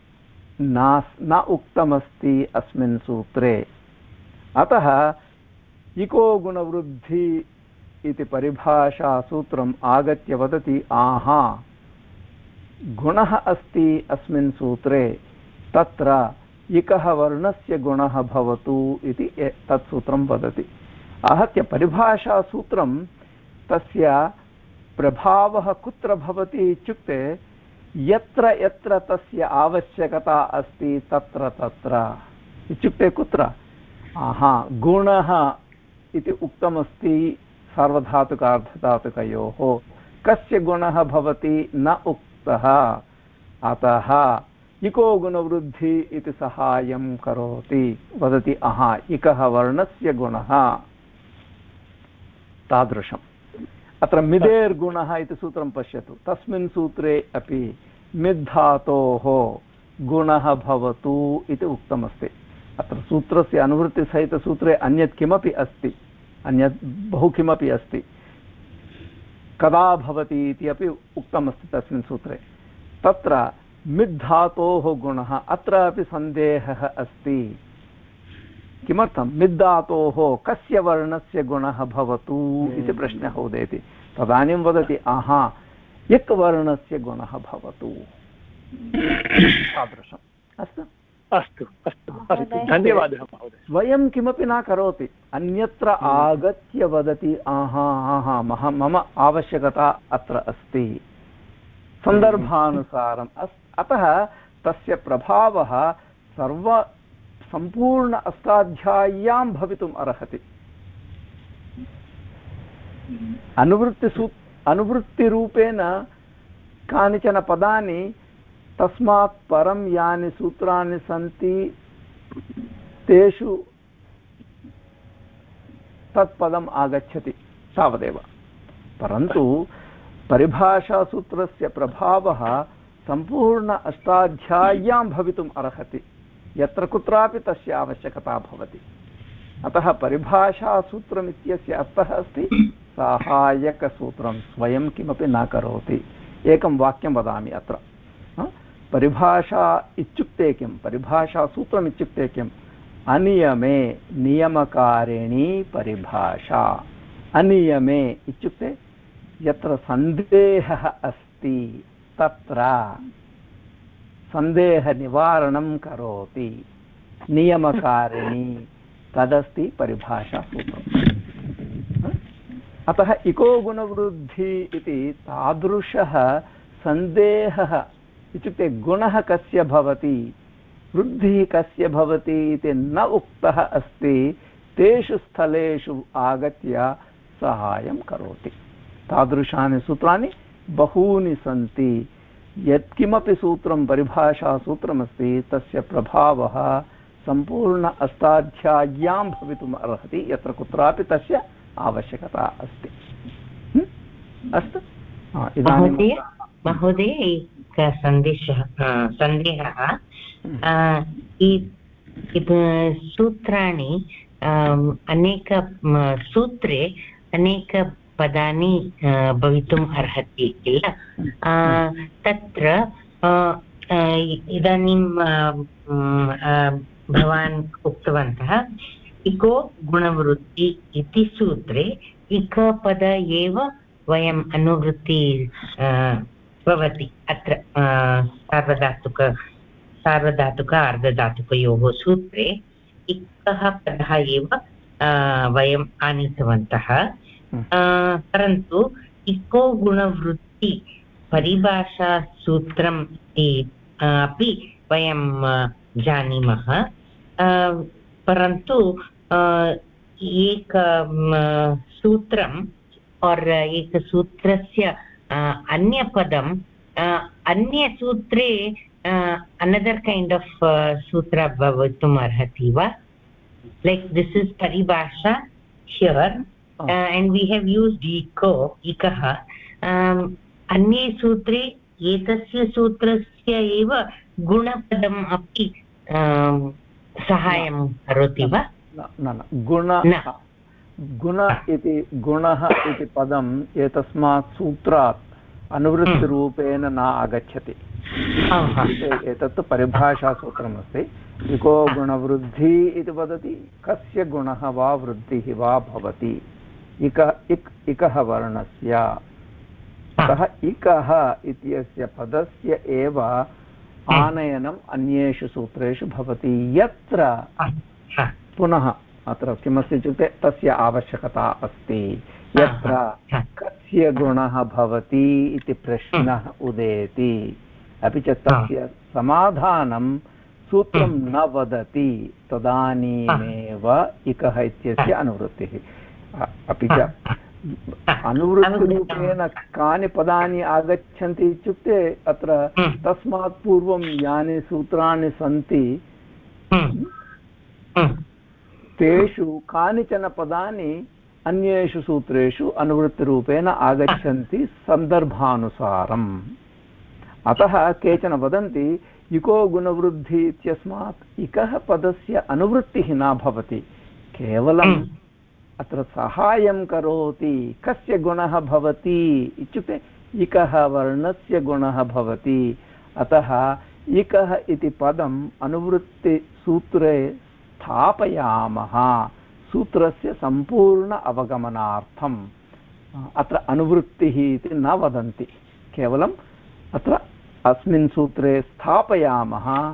नास् न उक्तमस्ति अस्मिन् सूत्रे। अतः इको गुणवृद्धि इति परिभाषासूत्रम् आगत्य वदति, आहा, गुणः अस्ति अस्मिन् सूत्रे। तत्र इकः वर्णस्य गुणः भवतु इति तत् सूत्रं वदति। आहत्य परिभाषासूत्रं तस्य प्रभावः कुत्र भवति इत्युक्ते, यत्र यत्र तस्य आवश्यकता अस्ति तत्र तत्र। इत्युक्ते कुत्र? हा गुणः इति उक्तमस्ति सार्वधातुकार्धधातुकयोः। कस्य गुणः भवति न उक्तः? अतः इको गुणवृद्धि इति सहायं करोति। वदति अहा इकः वर्णस्य गुणः। तादृशम्। अत्र मिदेर्गुणः इति सूत्रं पश्यतु। तस्मिन् सूत्रे अपि मिद्धातोः गुणः भवतु इति उक्तमस्ति। अत्र सूत्रस्य अनुवृत्तिसहितसूत्रे अन्यत् किमपि अस्ति, अन्यत् बहु किमपि अस्ति, कदा भवति इति अपि उक्तमस्ति तस्मिन् सूत्रे। तत्र मिद्धातोः गुणः अत्र अपि सन्देहः अस्ति। किमर्थं? मिद्धातोः कस्य वर्णस्य गुणः भवतु इति प्रश्नः उदेति। तदानीं वदति आहा यक् वर्णस्य गुणः भवतु। तादृशम्। अस्तु?
अस्तु अस्तु अस्तु धन्यवादः
स्वयं किमपि न करोति। अन्यत्र आगत्य वदति आहा आहा मह मम आवश्यकता अत्र अस्ति। सन्दर्भानुसारम्। अस् अतः तस्य प्रभावः सर्व सम्पूर्ण अष्टाध्याय्यां भवितुम् अर्हति। अनुवृत्तिसू अनुवृत्तिरूपेण कानिचन पदानि तस्मात् परं यानि सूत्राणि सन्ति तेषु तत्पदम् आगच्छति तावदेव। परन्तु परिभाषासूत्रस्य प्रभावः सम्पूर्ण अष्टाध्याय्यां भवितुम् अर्हति। यत्र कुत्रापि तस्य आवश्यकता भवति। अतः परिभाषासूत्रमित्यस्य अर्थः अस्ति, साहाय्यकसूत्रं स्वयं किमपि न करोति। एकं वाक्यं वदामि अत्र। परिभाषा इत्युक्ते किं? परिभाषासूत्रम् इत्युक्ते किम्? अनियमे नियमकारिणी परिभाषा। अनियमे इत्युक्ते यत्र सन्देहः अस्ति। तत्र सन्देहनिवारणं करोति। नियमकारिणी तदस्ति परिभाषासूत्रम् अतः इको गुणवृद्धि इति तादृशः सन्देहः इत्युक्ते गुणः कस्य भवति, वृद्धिः कस्य भवति इति न उक्तः अस्ति, तेषु स्थलेषु आगत्य सहायं करोति। तादृशानि सूत्राणि बहूनि सन्ति। यत्किमपि सूत्रं परिभाषासूत्रमस्ति तस्य प्रभावः सम्पूर्ण अष्टाध्याय्यां भवितुम् अर्हति यत्र कुत्रापि तस्य आवश्यकता अस्ति। अस्तु?
महोदय सन्देशः सन्देहः। सूत्राणि अनेक सूत्रे अनेकपदानि भवितुम् अर्हति किल? तत्र इदानीं भवान् उक्तवन्तः, इको गुणवृत्ति इति सूत्रे इकपद एव वयम् अनुवृत्ति भवति। अत्र सार्वधातुक सार्वधातुक अर्धधातुकयोः सूत्रे एकः पदः एव वयम् आनीतवन्तः। परन्तु इको गुणवृत्ति परिभाषासूत्रम् अपि वयं जानीमः परन्तु एक सूत्रं और् एकसूत्रस्य अन्यपदम् अन्यसूत्रे अनदर् कैण्ड् आफ् सूत्र भवितुम् अर्हति वा लैक् दिस् इस् परिभाषा here and we have used eco इकः अन्ये सूत्रे एतस्य सूत्रस्य एव गुणपदम् अपि सहायं करोति वा
न गुण गुण इति गुणः इति पदम् एतस्मात् सूत्रात् अनुवृत्तिरूपेण न आगच्छति एतत्तु परिभाषासूत्रमस्ति इको गुणवृद्धि इति वदति कस्य गुणः वा वृद्धिः वा भवति इक इक् इकः वर्णस्य। अतः इकः इत्यस्य पदस्य एव आनयनम् अन्येषु सूत्रेषु भवति। यत्र पुनः अत्र किमस्ति इत्युक्ते तस्य आवश्यकता अस्ति। यत्र कस्य गुणः भवति इति प्रश्नः उदेति। अपि च तस्य समाधानं सूत्रं न वदति। तदानीमेव इकः इत्यस्य अनुवृत्तिः। अपि च अनुवृत्तिरूपेण कानि पदानि आगच्छन्ति इत्युक्ते अत्र तस्मात् पूर्वं यानि सूत्राणि सन्ति तेषु कानिचन पदानि अन्येषु सूत्रेषु अनुवृत्तिरूपेण आगच्छन्ति सन्दर्भानुसारम् अतः केचन वदन्ति इको गुणवृद्धि इत्यस्मात् इकः पदस्य अनुवृत्तिः न भवति केवलम् हम्म। अत्र सहायं करोति। कस्य गुणः भवति? इत्युक्ते इकः वर्णस्य गुणः भवति। अतः इकः इति पदम् अनुवृत्तिसूत्रे स्थापयामः। सूत्रस्य सम्पूर्ण अवगमनार्थम्। अत्र अनुवृत्तिः इति न वदन्ति। केवलम् अत्र अस्मिन् सूत्रे स्थापयामः।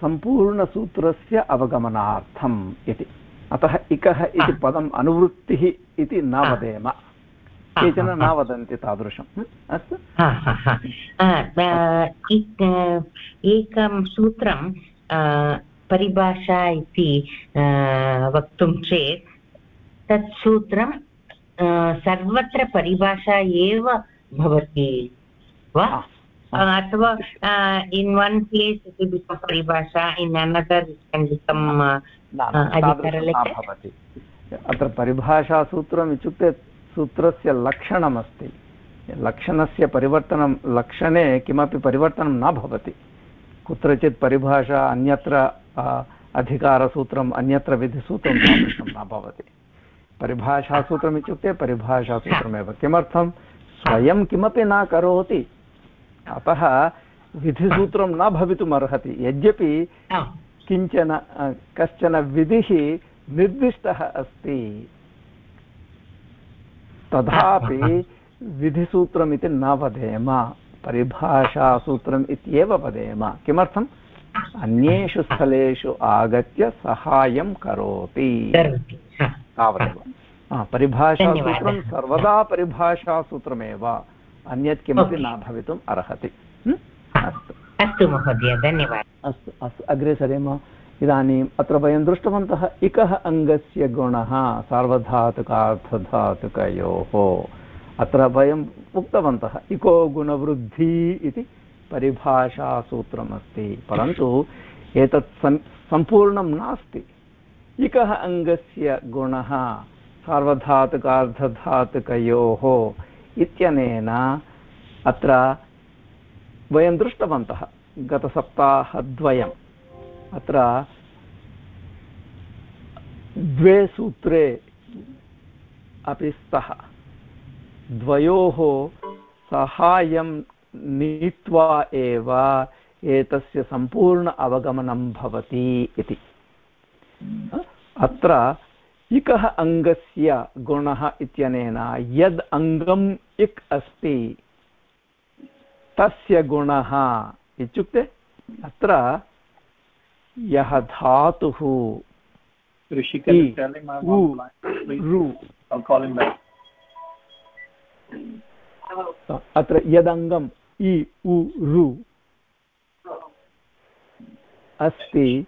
सम्पूर्णसूत्रस्य अवगमनार्थम् इति। अतः इकः इति पदम् अनुवृत्तिः इति न वदेम। केचन न वदन्ति तादृशम् अस्तु।
एकं सूत्रं परिभाषा इति वक्तुं चेत् तत् सूत्रं सर्वत्र परिभाषा एव भवति वा? अथवा इन् वन् प्लेस् इति परिभाषा इन् अनदर् केन् बिकम्
भवति अत्र परिभाषासूत्रम् इत्युक्ते सूत्रस्य लक्षणमस्ति लक्षणस्य परिवर्तनं लक्षणे किमपि परिवर्तनं न भवति कुत्रचित् परिभाषा अन्यत्र अधिकारसूत्रम् अन्यत्र विधिसूत्रं तादृशं न भवति परिभाषासूत्रम् इत्युक्ते परिभाषासूत्रमेव किमर्थं स्वयं किमपि न करोति अतः विधिसूत्रं न भवितुम् अर्हति यद्यपि किंचन कश्चन विधिः निर्दिष्टः अस्ति। तथापि विधिसूत्रमिति न वदेम परिभाषासूत्रम् इत्येव वदेम। किमर्थम्? अन्येषु स्थलेषु आगत्य सहायं करोति। तावदेव। परिभाषासूत्रं सर्वदा परिभाषासूत्रमेव। अन्यत् किमपि न भवितुम् अर्हति।
अस्तु। अस्तु महोदय धन्यवादः।
अस्तु अस्तु। अग्रे सरेम। इदानीम् अत्र वयं दृष्टवन्तः इकः अङ्गस्य गुणः सार्वधातुकार्थधातुकयोः। अत्र वयम् उक्तवन्तः इको गुणवृद्धि इति परिभाषासूत्रमस्ति। परन्तु एतत् सम्पूर्णं नास्ति। इकः अङ्गस्य गुणः सार्वधातुकार्धधातुकयोः इत्यनेन अत्र वयं दृष्टवन्तः, गतसप्ताहद्वयम्। अत्र द्वे सूत्रे अपि स्तः। द्वयोः सहायं नीत्वा एव एतस्य सम्पूर्ण अवगमनं भवति इति। अत्र इकः अङ्गस्य गुणः इत्यनेन यद् अङ्गम् इक् अस्ति। तस्य गुणः इत्युक्ते अत्र यः धातुः अत्र यदङ्गम् इ उ रु अस्ति।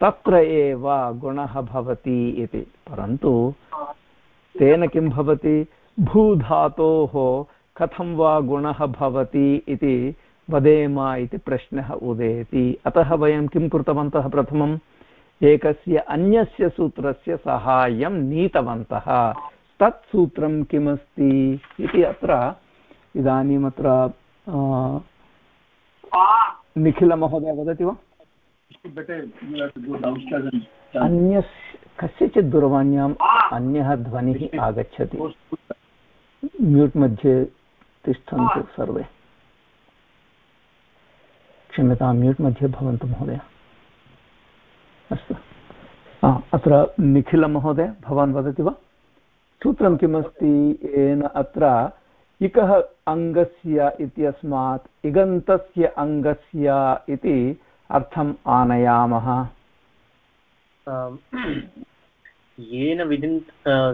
तत्र एव गुणः भवति इति। परन्तु तेन किं भवति? भूधातोः कथं वा गुणः भवति इति वदेम इति प्रश्नः उदेति। अतः वयं किं कृतवन्तः प्रथमम्? एकस्य अन्यस्य सूत्रस्य सहायं नीतवन्तः। तत् सूत्रं किमस्ति इति अत्र इदानीम् अत्र निखिलमहोदय वदति वा? अन्यस् कस्यचित् दूरवाण्याम् अन्यः ध्वनिः आगच्छति। म्यूट् मध्ये तिष्ठन्तु सर्वे। क्षम्यतां म्यूट् मध्ये भवन्तु महोदय। अस्तु। अत्र निखिलमहोदय भवान् वदति वा? सूत्रं किमस्ति? येन अत्र इकः अङ्गस्य इत्यस्मात् इगन्तस्य अङ्गस्य इति अर्थम् आनयामः।
येन विधिन्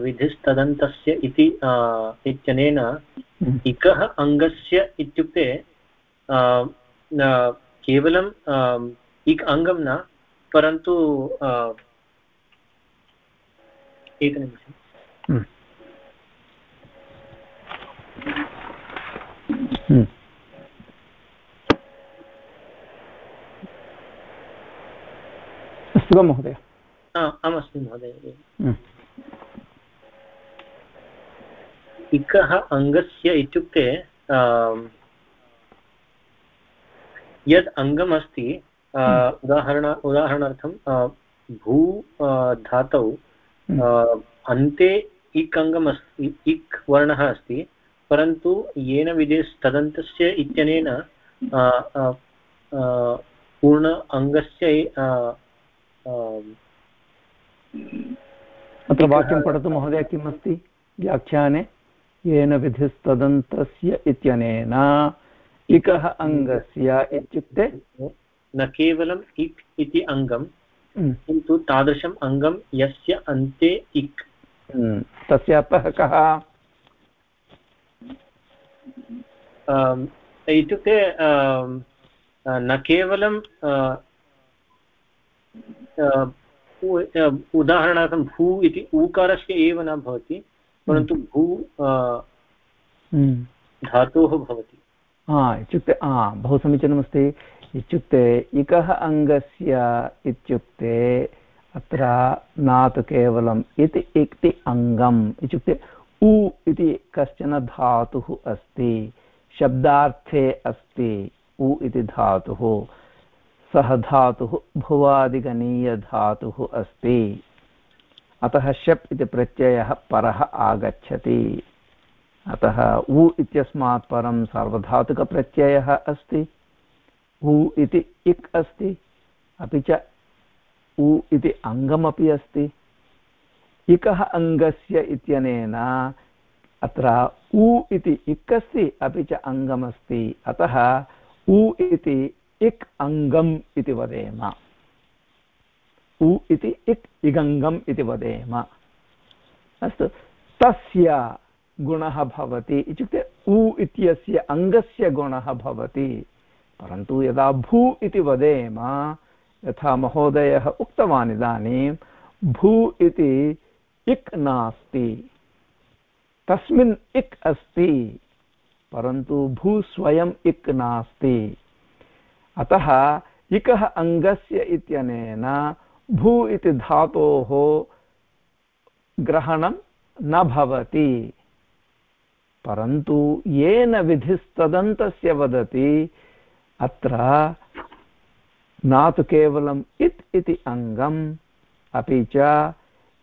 विधिस्तदन्तस्य इति इत्यनेन हम्म। इकः अङ्गस्य इत्युक्ते केवलं इक् अङ्गं न परन्तु एकनिमिषम् हम्म। हम्म।
अस्तु वा महोदय
आमस्मि महोदय हम्म। इकः अङ्गस्य इत्युक्ते यद् अङ्गम् अस्ति उदाहरण उदाहरणार्थं भू धातौ अन्ते इक् अङ्गम् अस्ति इक् वर्णः अस्ति परन्तु येन विधेस्तदन्तस्य इत्यनेन पूर्ण अङ्गस्य
अत्र वाक्यं पठतु महोदय किम् अस्ति व्याख्याने येन विधिस्तदन्तस्य इत्यनेन इकः अङ्गस्य इत्युक्ते
न केवलम् इक् इति अङ्गं हम्म। किन्तु तादृशम् अङ्गं यस्य अन्ते इक्।
तस्य अर्थः कः
इत्युक्ते न केवलं उदाहरणार्थं भू इति ऊकारस्य एव न भवति परन्तु भू
हम्म।
धातोः भवति।
हा इत्युक्ते हा बहु समीचीनमस्ति। इत्युक्ते इकः अङ्गस्य इत्युक्ते अत्र न तु केवलम् इति इक्ति अङ्गम्। इत्युक्ते उ इति कश्चन धातुः अस्ति शब्दार्थे अस्ति उ इति धातुः। सः धातुः भुवादिगणीयधातुः अस्ति। अतः शप् इति प्रत्ययः परः आगच्छति। अतः उ इत्यस्मात् परं सार्वधातुकप्रत्ययः अस्ति। उ इति इक् अस्ति। अपि च उ इति अङ्गमपि अस्ति। इकः अङ्गस्य इत्यनेन अत्र उ इति इक् अस्ति, अपि च अङ्गमस्ति। अतः उ इति इक् अङ्गम् इति वदेम। उ इति इक् इगङ्गम् इति वदेम। अस्तु, तस्य गुणः भवति। इत्युक्ते उ इत्यस्य अङ्गस्य गुणः भवति। परन्तु यदा भू इति वदेम, यथा महोदयः उक्तवान् इदानीं, भू इति इक् नास्ति। तस्मिन् इक् अस्ति, परन्तु भू स्वयम् इक् नास्ति। अतः इकः अङ्गस्य इत्यनेन भू इति धातोः ग्रहणं न भवति। परन्तु येन विधिस्तदन्तस्य वदति, अत्र न तु केवलम् इत् इति अङ्गम् अपि च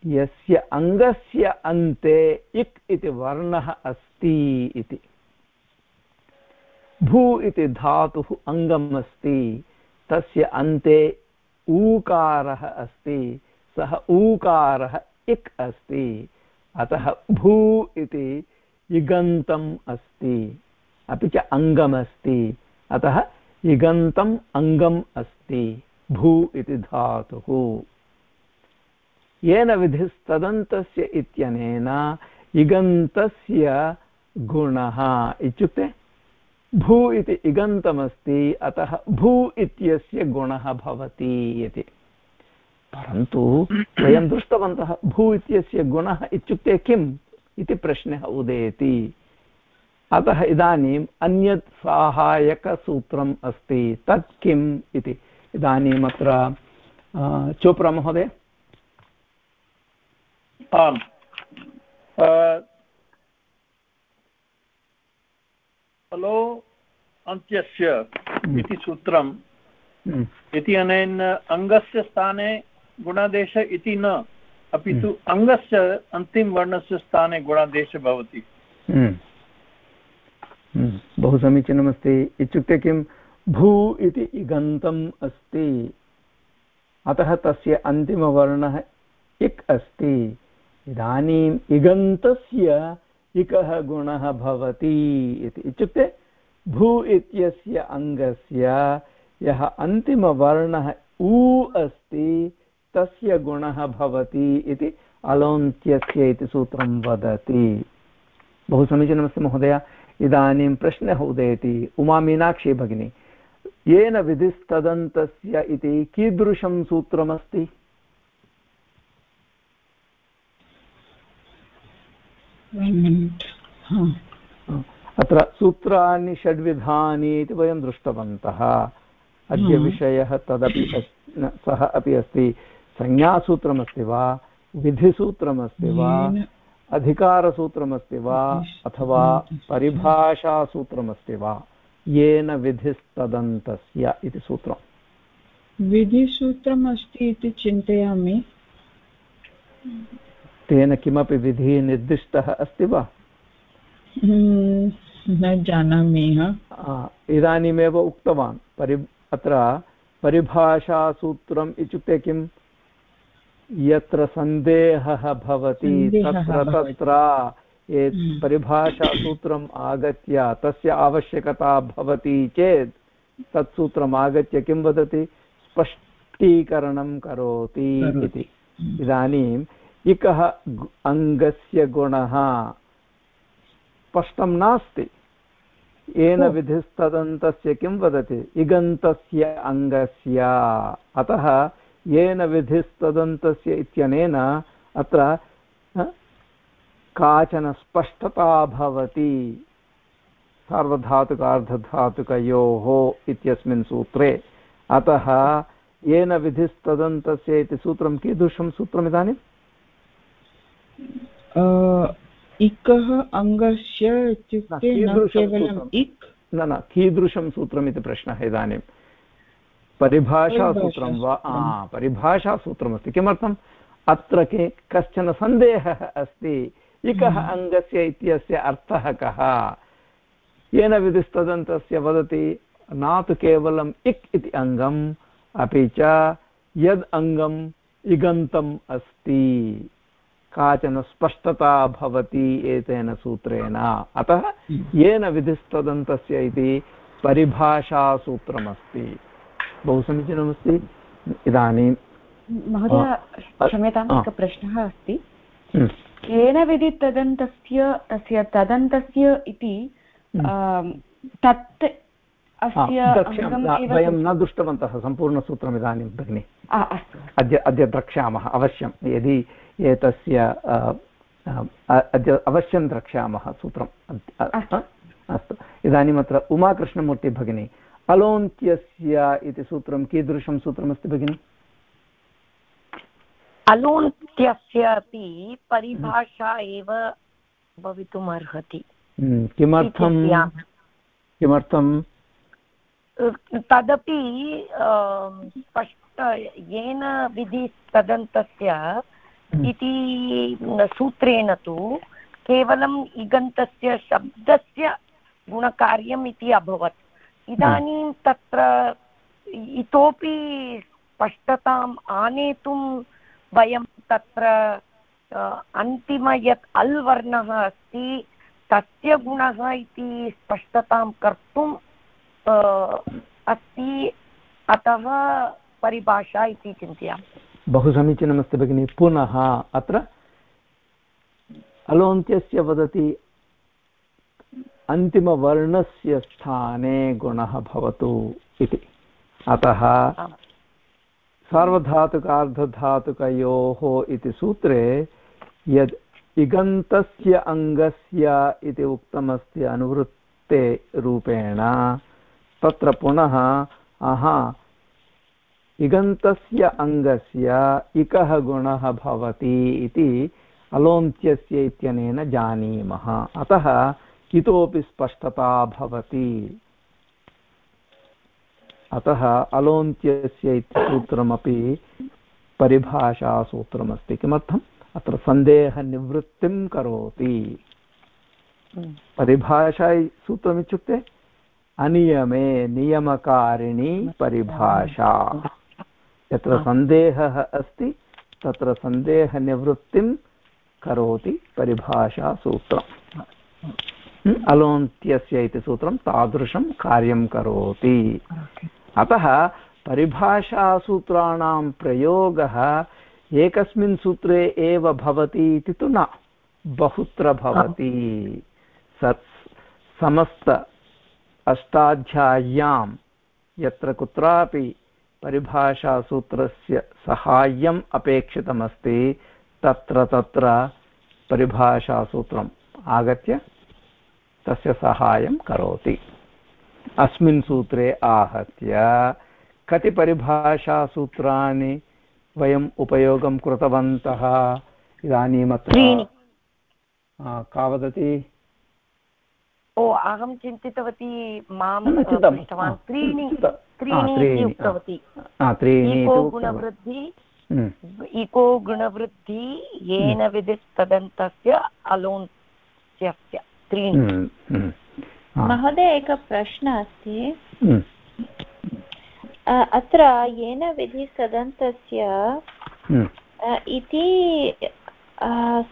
यस्य अङ्गस्य अन्ते इक् इति वर्णः अस्ति इति। भू इति धातुः अङ्गमस्ति तस्य अन्ते ऊकारः अस्ति, सः ऊकारः इक् अस्ति, अतः भू इति इगन्तम् अस्ति, अपि च अङ्गमस्ति अतः इगन्तम् अङ्गम् अस्ति, भू इति धातुः। येन विधिस्तदन्तस्य इत्यनेन इगन्तस्य गुणः इत्युक्ते भू इति इगन्तमस्ति, अतः भू इत्यस्य गुणः भवति इति। परन्तु वयं दृष्टवन्तः, भू इत्यस्य गुणः इत्युक्ते किम् इति प्रश्नः उदेति। अतः इदानीम् अन्यत् साहाय्यकसूत्रम् अस्ति, तत् किम् इति। इदानीम् अत्र चोप्रा महोदय?
आम्। फलो अन्त्यस्य हम्म। इति सूत्रम्। हम्म। इति अनेन अङ्गस्य स्थाने गुणादेश इति न अपि तु हम्म। अङ्गस्य अन्तिमवर्णस्य स्थाने गुणादेशः भवति।
बहु समीचीनमस्ति। इत्युक्ते किं? भू इति इगन्तम् अस्ति। अतः तस्य अन्तिमवर्णः इक् अस्ति। इदानीम् इगन्तस्य इकः गुणः भवति इति। इत्युक्ते भू इत्यस्य अङ्गस्य यः अन्तिमवर्णः ऊ अस्ति, तस्य गुणः भवति इति अलोन्त्यस्य इति सूत्रं वदति। बहु समीचीनमस्ति महोदय, इदानीं प्रश्नः उदेति। उमामीनाक्षी भगिनी, येन विधिस्तदन्तस्य इति कीदृशं सूत्रमस्ति? अत्र सूत्राणि षड्विधानि इति वयं दृष्टवन्तः। अद्य विषयः तदपि सः अपि अस्ति। संज्ञासूत्रमस्ति वा? विधिसूत्रमस्ति वा? अधिकारसूत्रमस्ति वा? अथवा परिभाषासूत्रमस्ति वा? येन विधिस्तदन्तस्य इति सूत्रम्।
विधिसूत्रम् अस्ति इति चिन्तयामि।
तेन किमपि विधिः निर्दिष्टः अस्ति वा?
हम्म, न जानामि
इदानीमेव उक्तवान्। परि अत्र परिभाषासूत्रम् इत्युक्ते किम् यत्र सन्देहः भवति तत्र तत्र हम्म। परिभाषासूत्रम् आगत्य तस्य आवश्यकता भवति चेत् तत् सूत्रम् आगत्य किं वदति? स्पष्टीकरणं करोति इति। हम्म। इकः अङ्गस्य गुणः। स्पष्टं नास्ति। येन विधिस्तदन्तस्य किं वदति? इगन्तस्य अङ्गस्य अतः येन विधिस्तदन्तस्य इत्यनेन अत्र काचन स्पष्टता भवति। सार्वधातुकार्धधातुकयोः इत्यस्मिन् सूत्रे। अतः येन विधिस्तदन्तस्य इति सूत्रं कीदृशं सूत्रमिदानीम्?
इकः अङ्गस्य इत्युक्ते केवलम् इक्।
न न कीदृशं सूत्रम् इति प्रश्नः इदानीं? परिभाषासूत्रं वा? परिभाषासूत्रमस्ति किमर्थम् अत्र के कश्चन सन्देहः अस्ति। इकः हम्म। अङ्गस्य इत्यस्य अर्थः कः? येन विधिस्तदन्तस्य वदति न तु केवलम् इक् इति अङ्गम् अपि च यद् अङ्गम् इगन्तम् अस्ति। काचन स्पष्टता भवति एतेन सूत्रेण। अतः येन विधिस्तदन्तस्य इति परिभाषासूत्रमस्ति। बहु समीचीनमस्ति। इदानीं
महोदय क्षम्यताम् एकः प्रश्नः अस्ति। हम्म। येन विधितदन्तस्य तस्य तदन्तस्य इति। तत्
वयं न दृष्टवन्तः सम्पूर्णसूत्रम् इदानीं भगिनि अद्य अद्य द्रक्ष्यामः अवश्यं। यदि एतस्य अवश्यं द्रक्ष्यामः सूत्रम्। अस्तु। इदानीम् अत्र उमाकृष्णमूर्ति भगिनी। अलोन्त्यस्य इति सूत्रं कीदृशं सूत्रमस्ति भगिनि?
अलोन्त्यस्य अपि परिभाषा एव भवितुम् अर्हति
हम्म, किमर्थं किमर्थं
तदपि स्पष्ट येन विधि तदन्तस्य हम्म। इति सूत्रेण तु केवलम् इगन्तस्य शब्दस्य गुणकार्यम् इति अभवत्। इदानीं तत्र इतोपि स्पष्टताम् आनेतुं वयं तत्र अन्तिम यत् अल् वर्णः अस्ति तस्य गुणः इति स्पष्टतां कर्तुं अस्ति। अतः परिभाषा इति चिन्तयामि।
बहु समीचीनमस्ति भगिनि। पुनः अत्र अलोन्त्यस्य वदति, अन्तिमवर्णस्य स्थाने गुणः भवतु इति। अतः सार्वधातुकार्धधातुकयोः इति सूत्रे यद् इगन्तस्य अङ्गस्य इति उक्तमस्ति अनुवृत्ते रूपेण तत्र पुनः, आहा इगन्तस्य अङ्गस्य इकः गुणः भवति इति अलोन्त्यस्य इत्यनेन जानीमः। अतः इतोपि स्पष्टता भवति। अतः अलोन्त्यस्य इति सूत्रमपि परिभाषासूत्रमस्ति। किमर्थम्? अत्र सन्देहनिवृत्तिं करोति। परिभाषा सूत्रमित्युक्ते अनियमे नियमकारिणी। परिभाषा। यत्र सन्देहः अस्ति तत्र सन्देहनिवृत्तिं करोति परिभाषासूत्रम् अलोन्त्यस्य इति सूत्रं तादृशं कार्यं करोति। अतः परिभाषासूत्राणां प्रयोगः एकस्मिन् सूत्रे एव भवति इति तु न बहुत्र भवति। समस्त अष्टाध्याय्यां यत्र कुत्रापि परिभाषासूत्रस्य सहाय्यम् अपेक्षितमस्ति। तत्र तत्र परिभाषासूत्रम् आगत्य तस्य सहायं करोति। अस्मिन् सूत्रे आहत्य कति परिभाषासूत्राणि वयम् उपयोगं कृतवन्तः? इदानीमत्र का वदति
ओ अहं चिन्तितवती माँ त्रीणि। त्रीणि उक्तवती। इको गुणवृद्धि हम्म। इको गुणवृद्धि येन हम्म। विधिस्तदन्तस्य अलोन्त्यस्य त्रीणि। हम्म,
महोदय एकः प्रश्नः अस्ति। अत्र येन विधिसदन्तस्य इति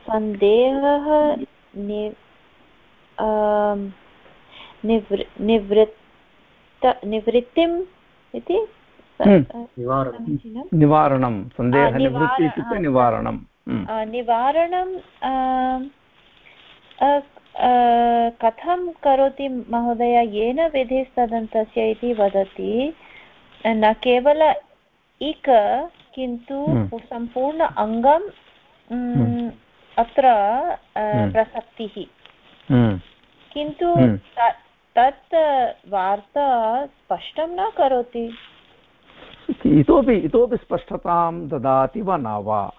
सन्देहः निवृ निवृत्त निवृत्तिम् इति
निवारणं सन्देहनिवृत्ति इत्युक्ते निवारणं.
निवारणं कथं करोति महोदय? येन विधिस्तदन्तस्य इति वदति। न केवल इक किन्तु सम्पूर्ण अङ्गं अत्र प्रसक्तिः। किन्तु हम्म। तत् वार्ता स्पष्टं न करोति।
इतोपि इतोपि स्पष्टतां ददाति वा न वा?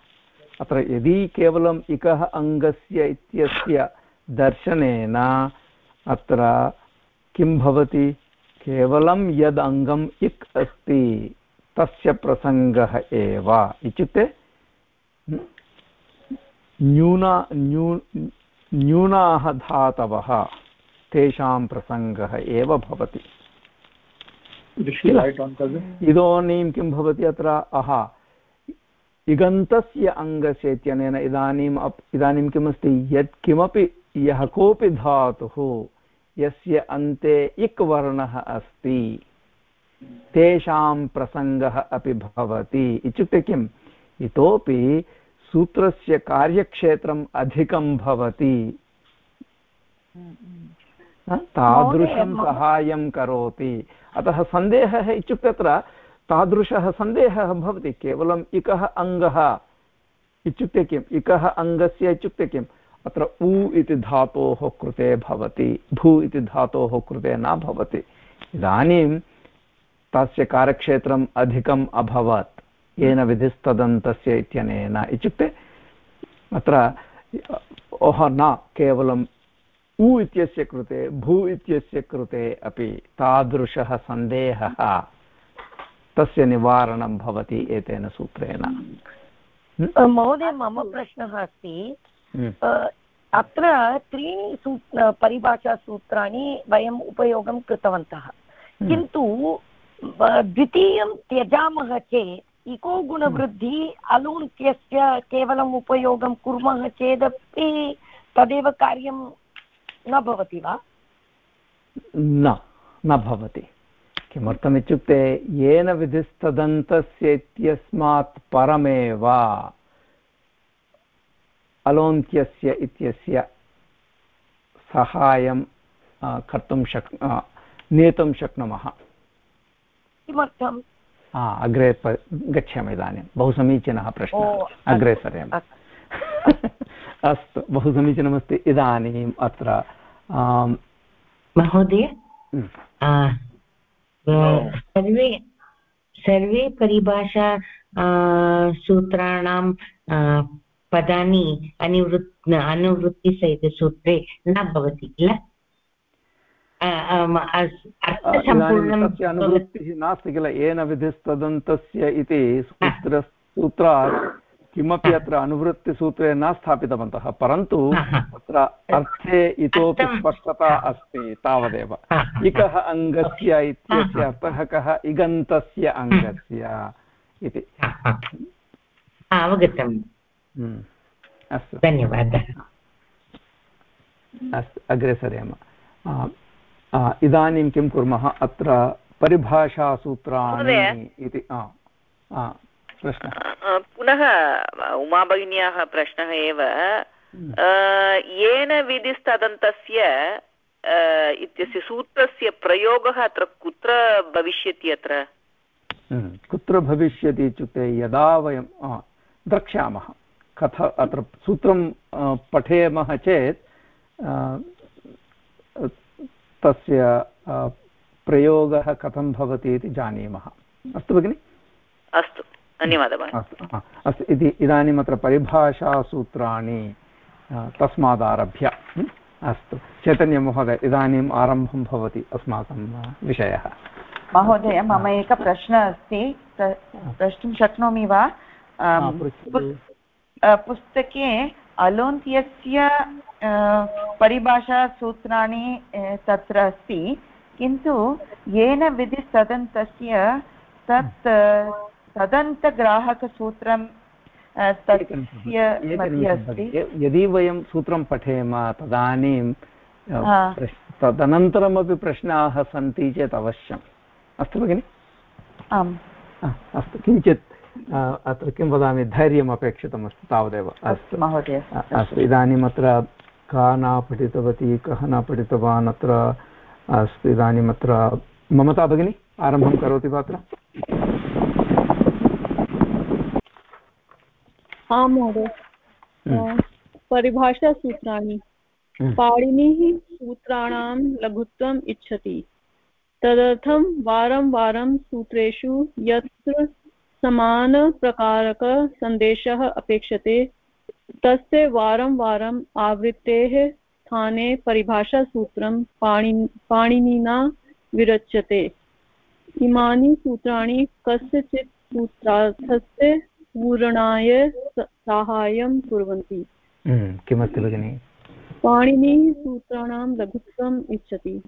अत्र यदि केवलम् इकः अङ्गस्य इत्यस्य दर्शनेन अत्र किं भवति? केवलं यद् अङ्गम् इक् अस्ति, तस्य प्रसङ्गः एव। इत्युक्ते न्यूना न्यू न्यूनाः धातवः। तेषां प्रसङ्गः एव भवति। इदानीं किं भवति अत्र? अह इगन्तस्य अङ्गस्य इत्यनेन इदानीम् अप् इदानीं किमस्ति? यत्किमपि यः कोऽपि धातुः यस्य अन्ते इक् वर्णः अस्ति तेषां प्रसङ्गः अपि भवति। इत्युक्ते किम्? इतोपि सूत्रस्य कार्यक्षेत्रम् अधिकं भवति। तादृशं सहायं करोति। अतः सन्देहः इत्युक्ते अत्र तादृशः सन्देहः भवति केवलम् इकः अङ्गः। इत्युक्ते किम्? इकः अङ्गस्य इत्युक्ते किम्? अत्र उ इति धातोः कृते भवति भू इति धातोः कृते न भवति। इदानीं तस्य कार्यक्षेत्रम् अधिकम् अभवत् येन विधिस्तदन्तस्य इत्यनेन। इत्युक्ते अत्र ओह न केवलं उ इत्यस्य कृते भू इत्यस्य कृते अपि तादृशः सन्देहः तस्य निवारणं भवति एतेन सूत्रेण।
महोदय मम प्रश्नः अस्ति। अत्र त्रीणि सू परिभाषासूत्राणि वयम् उपयोगं कृतवन्तः। किन्तु द्वितीयं त्यजामः चेत् इको गुणवृद्धि अलून्त्यस्य केवलम् उपयोगं कुर्मः चेदपि तदेव कार्यं न भवति वा?
न न भवति। किमर्थमित्युक्ते येन विधिस्तदन्तस्य इत्यस्मात् परमेव अलोन्त्यस्य इत्यस्य सहायं कर्तुं शक् नेतुं शक्नुमः।
किमर्थम्?
अग्रे गच्छामः इदानीं। बहु समीचीनः प्रश्नः। अग्रे सरेम। अस्तु बहु समीचीनमस्ति इदानीम् अत्र
महोदय? सर्वे सर्वे परिभाषा सूत्राणां पदानि अनुवृत् अनुवृत्तिसहितसूत्रे न भवति किल?
अनुवृत्तिः नास्ति किल? येन विधिस्तदन्तस्य इति सूत्र सूत्रात् किमपि अत्र अनुवृत्तिसूत्रे न स्थापितवन्तः परन्तु तत्र अर्थे इतोपि स्पष्टता अस्ति तावदेव। इकः अङ्गस्य इत्यस्य अर्थः कः? इगन्तस्य अङ्गस्य इति।
अवगतम्
हम्म। अस्तु।
धन्यवादः।
अस्तु अग्रे सरेम। इदानीं किं कुर्मः? अत्र परिभाषासूत्राणि इति
पुनः उमाभगिन्याः प्रश्नः एव। हम्म। येन विधिस्तदन्तस्य इत्यस्य सूत्रस्य प्रयोगः अत्र कुत्र भविष्यति अत्र?
हम्म। कुत्र भविष्यति इत्युक्ते यदा वयं द्रक्ष्यामः। कथ अत्र सूत्रं पठेमः चेत् तस्य प्रयोगः कथं भवति इति जानीमः। अस्तु भगिनि?
अस्तु। धन्यवादः
अस्तु अस्तु इति इदानीम् अत्र परिभाषासूत्राणि तस्मादारभ्य अस्तु। चैतन्यमहोदय इदानीम् आरम्भं भवति अस्माकं विषयः।
महोदय मम एकः प्रश्नः अस्ति। प्रष्टुं शक्नोमि वा? पुस्तके अलोन्त्यस्य परिभाषासूत्राणि तत्र अस्ति। किन्तु येन विधिस्तदन्तस्य तत् तदन्तग्राहकसूत्रं
यदि वयं सूत्रं पठेम तदानीं तदनन्तरमपि प्रश्नाः सन्ति चेत् अवश्यम्। अस्तु भगिनि?
आम्।
अस्तु। किञ्चित् अत्र किं वदामि? धैर्यम् अपेक्षितमस्ति तावदेव।
अस्तु। महोदय।
अस्तु। इदानीम् अत्र का न पठितवती कः न पठितवान् अत्र? अस्तु इदानीम् अत्र ममता भगिनी आरम्भं करोति वा अत्र?
आं महोदय हम्म। परिभाषासूत्राणि हम्म। पाणिनिः सूत्राणां लघुत्वम् इच्छति तदर्थं वारं वारं सूत्रेषु यत्र समानप्रकारकसन्देशः अपेक्षते तस्य वारं वारम् आवृत्तेः स्थाने परिभाषासूत्रं पाणि पाणिनिना विरच्यते इमानि सूत्राणि कस्यचित् सूत्रार्थस्य पूरणाय साहाय्यं कुर्वन्ति।
हम्म, किमस्ति भगिनि?
पाणिनिः सूत्राणां लघुत्वम् इच्छति।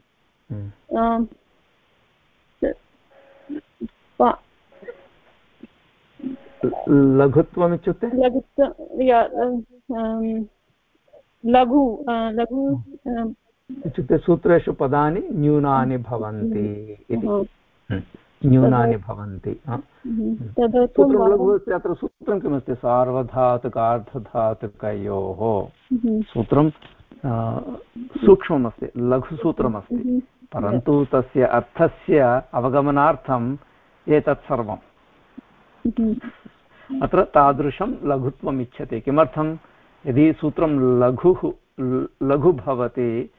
हम्म।
लघुत्वम् इत्युक्ते?
लघु लघु
इत्युक्ते सूत्रेषु पदानि न्यूनानि भवन्ति इति। हम्म। न्यूनानि भवन्ति सूत्रं लघु अस्ति अत्र सूत्रं किमस्ति? सार्वधातुकार्धधातुकयोः। सूत्रं सूक्ष्ममस्ति लघुसूत्रमस्ति। परन्तु तस्य अर्थस्य अवगमनार्थम् एतत् सर्वम्। अत्र तादृशं लघुत्वम् इच्छति किमर्थं? यदि सूत्रं लघुः लघु भवति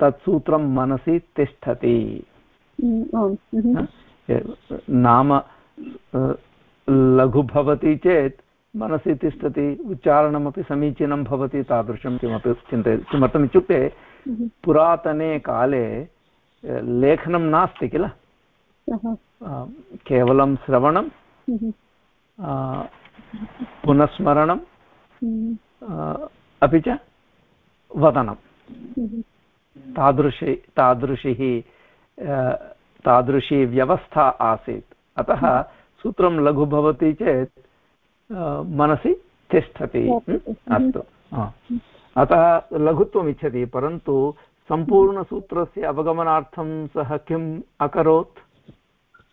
तत् सूत्रं मनसि तिष्ठति। नाम लघु भवति चेत् मनसि तिष्ठति उच्चारणमपि समीचीनं भवति तादृशं किमपि चिन्तयति किमर्थम् इत्युक्ते पुरातने काले लेखनं नास्ति किल केवलं श्रवणं पुनस्मरणं अपि च वदनं तादृशी तादृशी तादृशी व्यवस्था आसीत्। अतः सूत्रं लघु भवति चेत् मनसि तिष्ठति। अस्तु। अतः लघुत्वम् इच्छति परन्तु सम्पूर्णसूत्रस्य अवगमनार्थं सः किम् अकरोत्?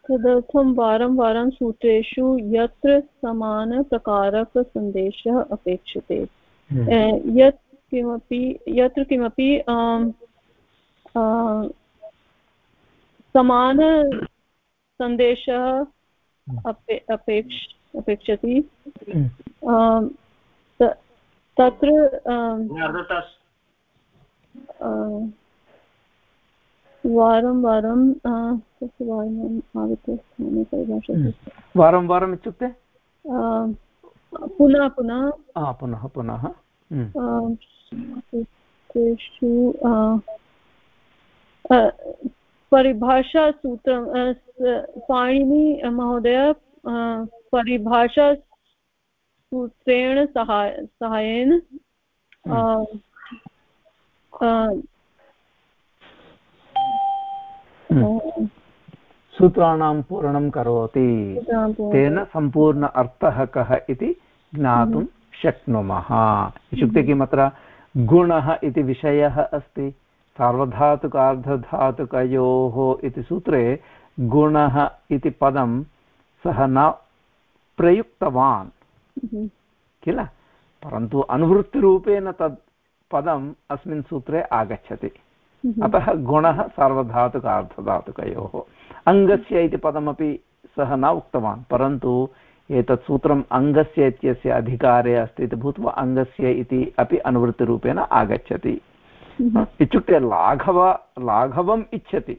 तदर्थं वारं वारं सूत्रेषु यत्र समानप्रकारकसन्देशः अपेक्षते। यत् किमपि यत्र किमपि समानसन्देशः अपे अपेक्ष अपेक्षति। तत्र वारं वारं तस्य वारम् आगत्य
वारं वारम् इत्युक्ते?
पुनः पुनः।
पुनः पुनः।
तेषु परिभाषासूत्रं पाणिनि महोदय परिभाषासूत्रेण सहाय सहायेन
हम्म। सूत्राणां पूरणं करोति। तेन सम्पूर्ण अर्थः कः इति ज्ञातुं हम्म। शक्नुमः। इत्युक्ते किम् अत्र गुणः इति विषयः अस्ति। सार्वधातुकार्धधातुकयोः इति सूत्रे गुणः इति पदं सः न प्रयुक्तवान् किल? परन्तु अनुवृत्तिरूपेण तत् पदम् अस्मिन् सूत्रे आगच्छति। अतः गुणः सार्वधातुकार्धधातुकयोः। अङ्गस्य इति पदमपि सः न उक्तवान् परन्तु एतत् सूत्रम् अङ्गस्य इत्यस्य अधिकारे अस्ति इति भूत्वा अङ्गस्य इति अपि अनुवृत्तिरूपेण आगच्छति। इत्युक्ते लाघव लाघवम् इच्छति।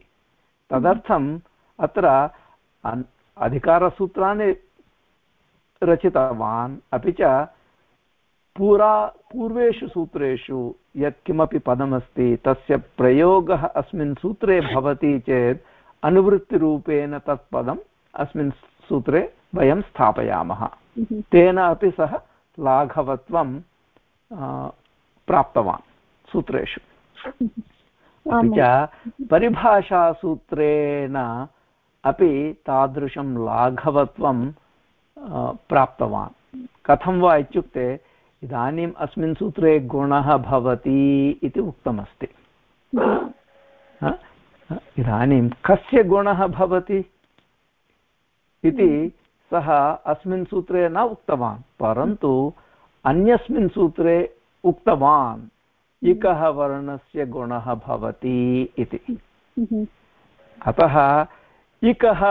तदर्थम् अत्र अधिकारसूत्राणि रचितवान्। अपि च पुरा पूर्वेषु सूत्रेषु यत्किमपि पदमस्ति तस्य प्रयोगः अस्मिन् सूत्रे भवति चेत् अनुवृत्तिरूपेण तत् पदम् अस्मिन् सूत्रे वयं स्थापयामः। तेन अपि सः लाघवत्वं प्राप्तवान्। सूत्रेषु। अपि च परिभाषासूत्रेण अपि तादृशं लाघवत्वं प्राप्तवान्। कथं वा इत्युक्ते इदानीम् अस्मिन् सूत्रे गुणः भवति इति उक्तमस्ति। इदानीं कस्य गुणः भवति इति सः अस्मिन् सूत्रे न उक्तवान् परन्तु अन्यस्मिन् सूत्रे उक्तवान्। इकः वर्णस्य गुणः भवति इति। अतः इकः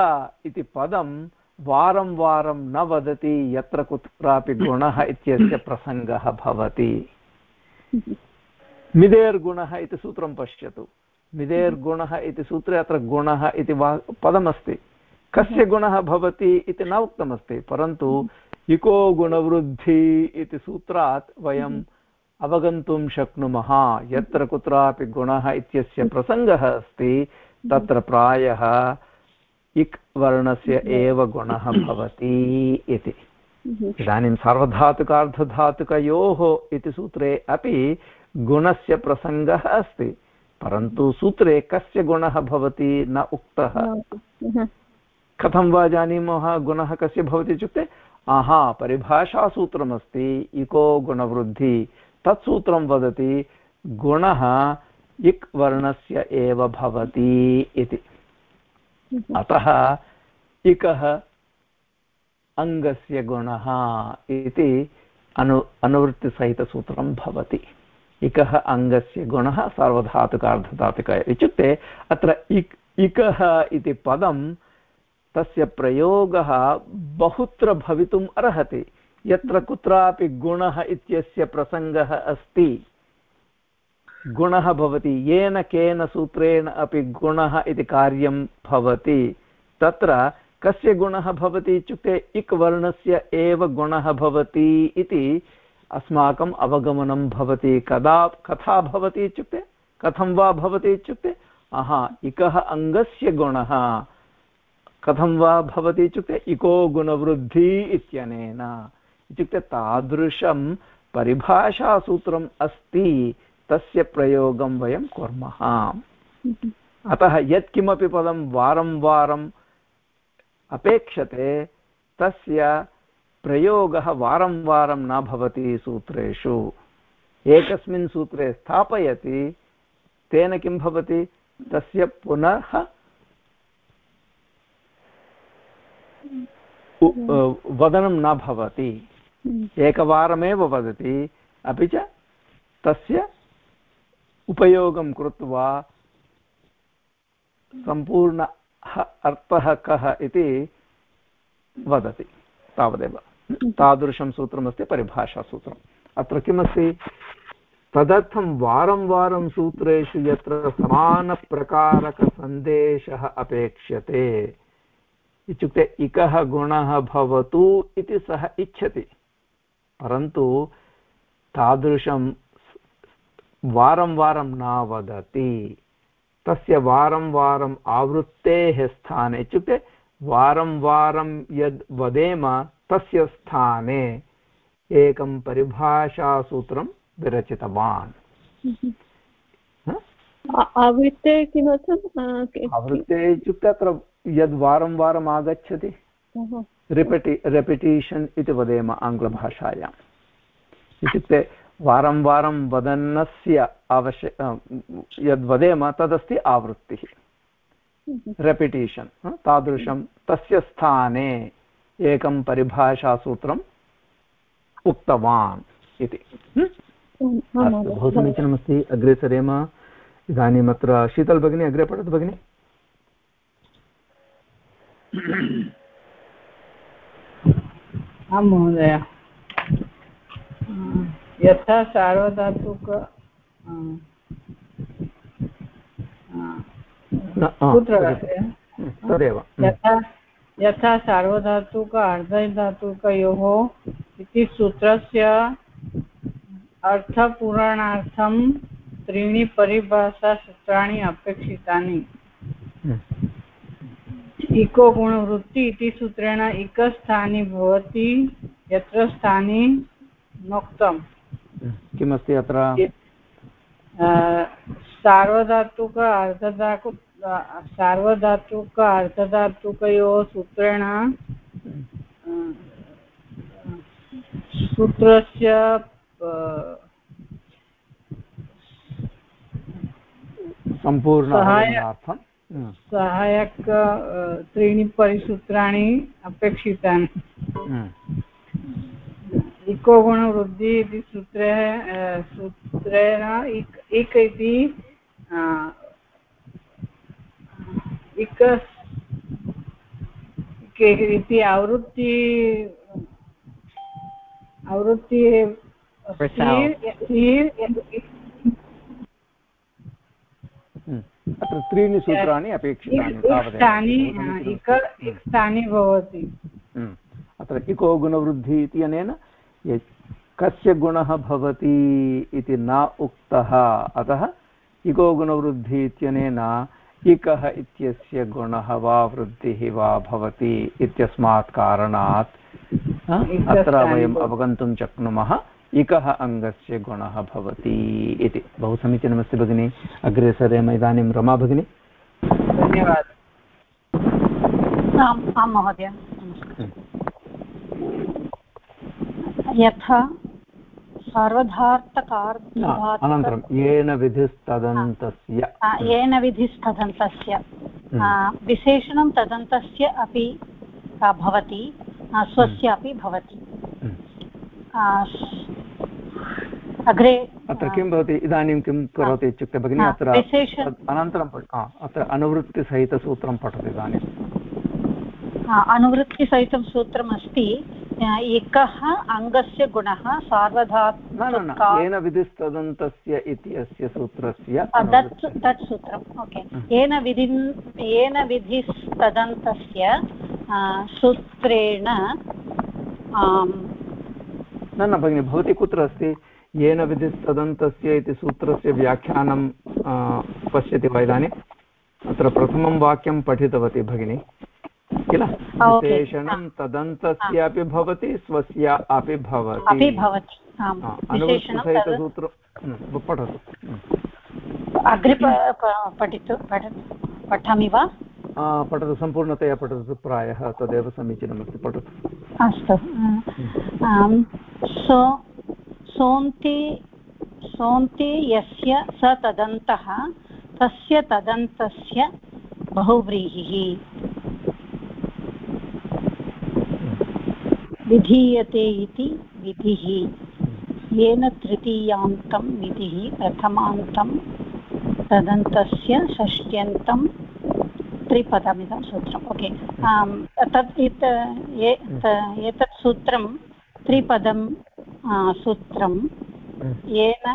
इति पदं वारं वारं न वदति यत्र कुत्रापि गुणः इत्यस्य प्रसङ्गः भवति। मिदेर्गुणः इति सूत्रं पश्यतु। मिदेर्गुणः इति सूत्रे अत्र गुणः इति वा पदमस्ति। कस्य गुणः भवति इति न उक्तमस्ति परन्तु इको गुणवृद्धि इति सूत्रात् वयम् अवगन्तुं शक्नुमः। यत्र कुत्रापि गुणः इत्यस्य प्रसङ्गः अस्ति, तत्र प्रायः इक् वर्णस्य एव गुणः भवति इति। इदानीं सार्वधातुकार्धधातुकयोः इति सूत्रे अपि गुणस्य प्रसङ्गः अस्ति, परन्तु सूत्रे कस्य गुणः भवति न उक्तः। कथं वा जानीमः गुणः कस्य भवति इत्युक्ते, आहा, परिभाषासूत्रमस्ति, इको गुणवृद्धि तत् सूत्रं वदति गुणः इक् वर्णस्य एव भवति इति। अतः इकः अङ्गस्य गुणः इति अनु अनुवृत्तिसहितसूत्रं भवति। इकः अङ्गस्य गुणः सार्वधातुकार्धधातुक इत्युक्ते अत्र इक् इकः इति पदं तस्य प्रयोगः बहुत्र भवितुम् अर्हति। यत्र कुत्रापि गुणः इत्यस्य प्रसङ्गः अस्ति। गुणः भवति। येन केन सूत्रेण अपि गुणः इति कार्यं भवति। तत्र कस्य गुणः भवति इत्युक्ते इक् वर्णस्य एव गुणः भवति इति अस्माकम् अवगमनं भवति। कदा, कथा भवति इत्युक्ते? कथं वा भवति इत्युक्ते? अहा इकः अङ्गस्य गुणः। कथं वा भवति इत्युक्ते? इको गुणवृद्धि इत्यनेन। इत्युक्ते तादृशं परिभाषासूत्रम् अस्ति तस्य प्रयोगं वयं कुर्मः। अतः यत्किमपि पदं वारं वारम् अपेक्षते तस्य प्रयोगः वारं वारं न भवति सूत्रेषु। एकस्मिन् सूत्रे स्थापयति तेन किं भवति? तस्य पुनः वदनं न भवति। एकवारमेव वदति। अपि च तस्य उपयोगं कृत्वा सम्पूर्णः अर्थः कः इति वदति। तावदेव। तादृशं सूत्रमस्ति परिभाषासूत्रम् अत्र किमस्ति? तदर्थं वारं वारं सूत्रेषु यत्र समानप्रकारकसन्देशः अपेक्ष्यते इत्युक्ते इकः गुणः भवतु इति सः इच्छति। परन्तु तादृशं वारं वारं न वदति। तस्य वारं वारम् आवृत्तेः स्थाने इत्युक्ते वारं वारं यद् वदेम तस्य स्थाने एकं परिभाषासूत्रं विरचितवान्।
आवृत्ते किमर्थम्
आवृत्ते इत्युक्ते अत्र यद् वारं वारम् आगच्छति। रेपिटि रेपिटेशन् इति वदेम आङ्ग्लभाषायाम्। इत्युक्ते वारं वारं वदन्नस्य आवश्य यद् वदेम तदस्ति आवृत्तिः। रेपिटेशन् तादृशं तस्य स्थाने एकं परिभाषासूत्रम् उक्तवान् इति। बहु समीचीनमस्ति अग्रे सरेम। इदानीम् अत्र शीतल् भगिनी अग्रे पठतु भगिनि।
आं महोदय। यथा सार्वधातुक कुत्र
तदेव।
यथा यथा सार्वधातुक अर्धधातुकयोः इति सूत्रस्य अर्थपूरणार्थं त्रीणि परिभाषासूत्राणि अपेक्षितानि। इको गुणवृत्ति इति सूत्रेण इकस्थानि भवति यत्र स्थानि नोक्तम्।
किमस्ति अत्र?
सार्वधातुक अर्धधातु सार्वधातुक अर्धधातुकयोः सूत्रेण सूत्रस्य
सम्पूर्ण
सहायक त्रीणि परिसूत्राणि अपेक्षितानि। इको गुणवृद्धि इति सूत्रे सूत्रेण इक् इक् इति इक इति आवृत्ति आवृत्ति
अत्र त्रीणि सूत्राणि अपेक्षितानि
स्थानि भवति।
हम्म। अत्र इको गुणवृद्धिः इत्यनेन कस्य गुणः भवति इति न उक्तः। अतः इको गुणवृद्धिः इत्यनेन इकः इत्यस्य गुणः वा वृद्धिः वा भवति इत्यस्मात् कारणात्। अत्र वयम् अवगन्तुं शक्नुमः। इकः अङ्गस्य गुणः भवति इति। बहु समीचीनमस्ति भगिनि। अग्रे सरेम इदानीं रमा भगिनि।
धन्यवादः।
आम् आं महोदय। यथा
अनन्तरं येन विधिस्तदन्तस्य।
येन विधिस्तदन्तस्य। विशेषणं तदन्तस्य अपि भवति स्वस्य अपि भवति। अग्रे
अत्र किं भवति? इदानीं किं करोति इत्युक्ते भगिनि अत्र अनन्तरं अत्र अनुवृत्तिसहितसूत्रं पठतु इदानीम्
अनुवृत्तिसहितं सूत्रमस्ति एकः अङ्गस्य गुणः सार्वधातुक
येन विधिस्तदन्तस्य इति अस्य सूत्रस्य
तत् सूत्रम् ओके। येन विधिन् येन विधिस्तदन्तस्य सूत्रेण
न न भगिनि भवती कुत्र अस्ति? येन विधिस्तदन्तस्य इति सूत्रस्य व्याख्यानं पश्यति वा इदानीम्? अत्र प्रथमं वाक्यं पठितवती भगिनि। किल? विशेषणं तदन्तस्यापि भवति स्वस्य अपि भवति। अनुवृत्तिसहितसूत्रं पठतु।
अग्रे पठितु पठामि वा?
पठतु सम्पूर्णतया पठतु प्रायः तदेव समीचीनमस्ति, पठतु।
अस्तु। सो, सोन्ते सोन्ते यस्य स तदन्तः, तस्य तदन्तस्य बहुव्रीहिः। विधीयते इति विधिः। येन तृतीयान्तं विधिः, प्रथमान्तं तदन्तस्य षष्ट्यन्तं त्रिपदमिदं सूत्रम्। ओके। तत् एतत् सूत्रं, त्रिपदं सूत्रं, येन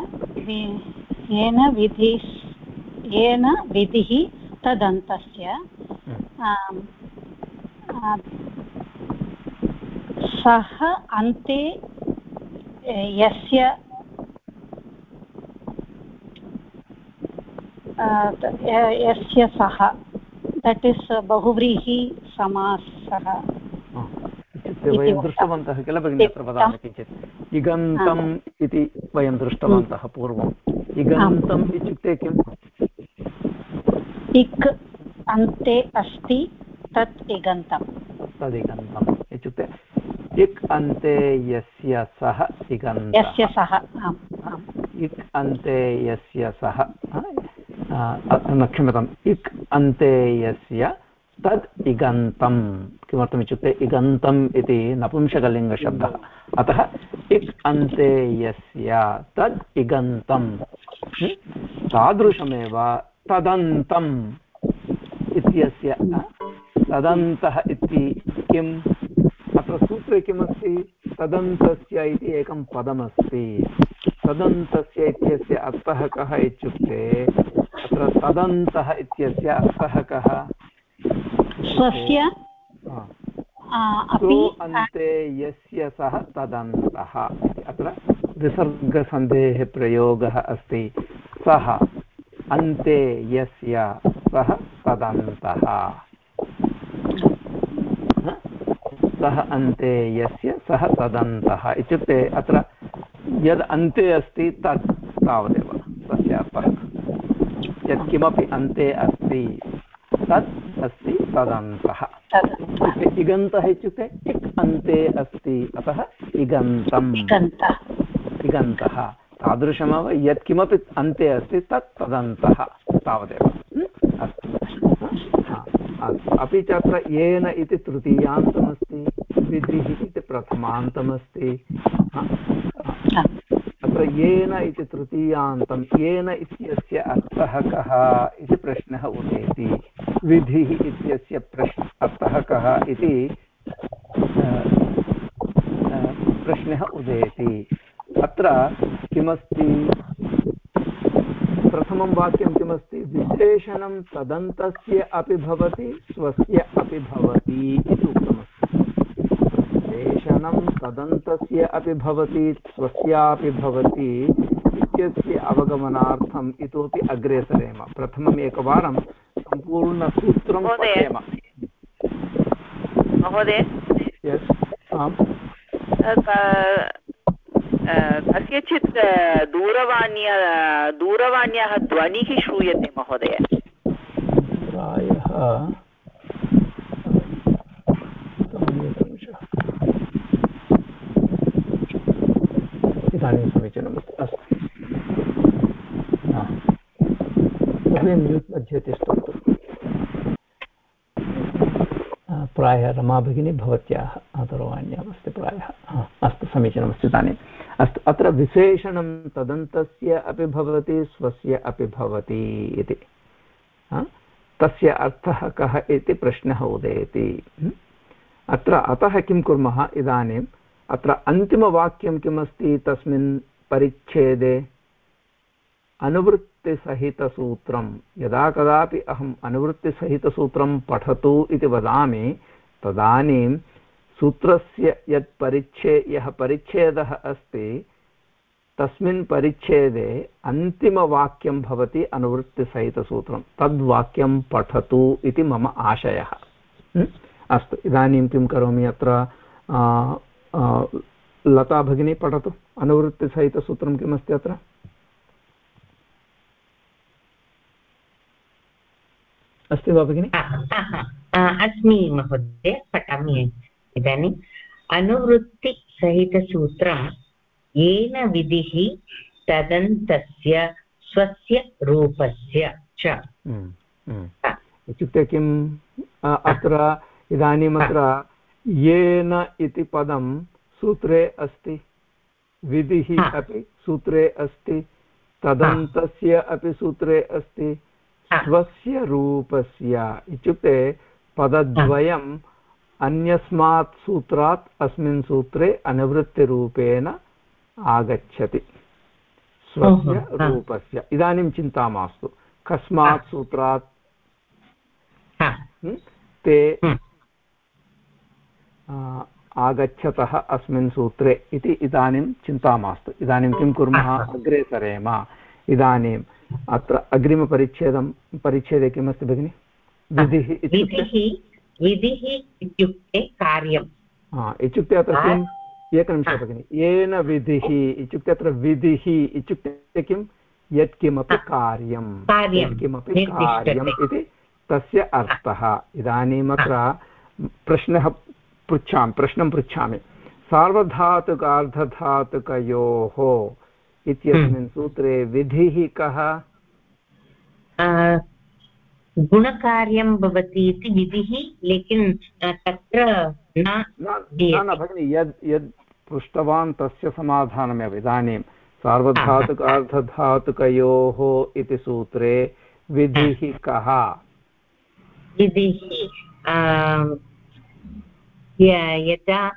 येन विधि येन विधिः तदन्तस्य सः अन्ते यस्य यस्य सः दट् इस् बहुव्रीहि समासः
इत्युक्ते वयं दृष्टवन्तः किल भगिनि अत्र वदामि किञ्चित् इगन्तम् इति वयं दृष्टवन्तः पूर्वम् इगन्तम् इत्युक्ते किम्
इक् अन्ते अस्ति तत् इगन्तम्
तदिगन्तम् इत्युक्ते इक् अन्ते यस्य सः इगन्त
यस्य सः
इक् अन्ते यस्य सः क्षम्यताम् इक् अन्ते यस्य तद् इगन्तम्। किमर्थमित्युक्ते इगन्तम् इति नपुंसकलिङ्गशब्दः। अतः इक् अन्ते यस्य तद् इगन्तम्। तादृशमेव तदन्तम् इत्यस्य तदन्तः इति किम्? अत्र सूत्रे किमस्ति? तदन्तस्य इति एकं पदमस्ति। तदन्तस्य इत्यस्य अर्थः कः इत्युक्ते अत्र तदन्तः इत्यस्य अर्थः कः?
स्वस्य
अन्ते यस्य सः तदन्तः अत्र विसर्गसन्धेः प्रयोगः अस्ति। सः अन्ते यस्य सः तदन्तः। सः अन्ते यस्य सः तदन्तः इत्युक्ते अत्र यद् अन्ते अस्ति तत् तावदेव तस्य अर्थः। यत्किमपि अन्ते अस्ति तत् अस्ति तदन्तः इत्युक्ते इगन्तः इत्युक्ते इक् अन्ते अस्ति अतः इगन्तम्। इगन्तः। तादृशमेव यत्किमपि अन्ते अस्ति तत् तदन्तः तावदेव। अस्तु। अपि च अत्र येन इति तृतीयान्तमस्ति विधिः इति प्रथमान्तमस्ति। अत्र येन इति तृतीयान्तं येन इत्यस्य अर्थः कः इति प्रश्नः उदेति। विधिः इत्यस्य प्रश्न अर्थः कः इति प्रश्नः उदेति। अत्र किमस्ति? प्रथमं वाक्यं किमस्ति? विशेषणं तदन्तस्य अपि भवति स्वस्य अपि भवति इति उक्तमस्ति। विशेषणं तदन्तस्य अपि भवति स्वस्यापि भवति इत्यस्य अवगमनार्थम् इतोपि अग्रे सरेम। प्रथमम् एकवारं सम्पूर्णसूत्रं पठेम।
महोदय। कस्यचित् दूरवाण्या, दूरवाण्याः ध्वनिः श्रूयते, महोदय।
प्रायः, इदानीं समीचीनमस्ति। अस्तु। सर्वे म्यूट् मध्ये तिष्ठन्तु प्रायः रमा भगिनी भवत्याः दूरवाण्यामस्ति प्रायः। अस्तु, समीचीनमस्ति इदानीम्। अस्तु, अत्र विशेषणं तदन्तस्य अपि भवति, स्वस्य अपि भवति इति। तस्य अर्थः कः इति प्रश्नः उदेति। अत्र अतः किं कुर्मः इदानीम्? अत्र अन्तिमवाक्यं किमस्ति तस्मिन् परिच्छेदे? अनुवृत्तिसहितसूत्रं। यदा कदापि अहम् अनुवृत्तिसहितसूत्रं पठतु इति वदामि तदानीं सूत्रस्य यत् परिच्छे, यः परिच्छेदः अस्ति, तस्मिन् परिच्छेदे अन्तिमवाक्यं भवति अनुवृत्तिसहितसूत्रं. तद्वाक्यं पठतु इति मम आशयः. अस्तु, इदानीं किं करोमि अत्र? लता भगिनी पठतु. अनुवृत्तिसहितसूत्रं किमस्ति अत्र? अस्ति वा भगिनि?
अस्मि महोदय, पठामि। इदानीम् अनुवृत्तिसहितसूत्रं येन विधिः तदन्तस्य स्वस्य रूपस्य च।
इत्युक्ते किम्? अत्र इदानीम् अत्र येन इति पदं सूत्रे अस्ति विधिः अपि सूत्रे अस्ति तदन्तस्य अपि सूत्रे अस्ति स्वस्य रूपस्य। इत्युक्ते पदद्वयं अन्यस्मात् सूत्रात् अस्मिन् सूत्रे अनुवृत्तिरूपेण आगच्छति। स्वस्य रूपस्य। इदानीं चिन्ता मास्तु। कस्मात् सूत्रात्? ते आगच्छतः अस्मिन् सूत्रे इति इदानीं चिन्ता मास्तु। इदानीं किं कुर्मः? अग्रे सरेम। इदानीम् अत्र अग्रिमपरिच्छेदं परिच्छेदे किमस्ति भगिनि? विधिः इत्युक्ते
विधिः इत्युक्ते कार्यम्।
इत्युक्ते अत्र किम्? एकनिमिषः भगिनि। येन विधिः इत्युक्ते अत्र विधिः इत्युक्ते किं यत्किमपि कार्यं यत्किमपि कार्यम् इति तस्य अर्थः। इदानीम् अत्र प्रश्नः पृच्छामि प्रश्नं पृच्छामि। सार्वधातुकार्धधातुकयोः इत्यस्मिन् हम्म। सूत्रे विधिः कः?
गुणकार्यं भवति इति विधिः लेकिन् तत्र न
भगिनि यद् यद् पृष्टवान् तस्य समाधानमेव। इदानीं सार्वधातुकार्धधातुकयोः इति सूत्रे विधिः कः?
विधिः यदा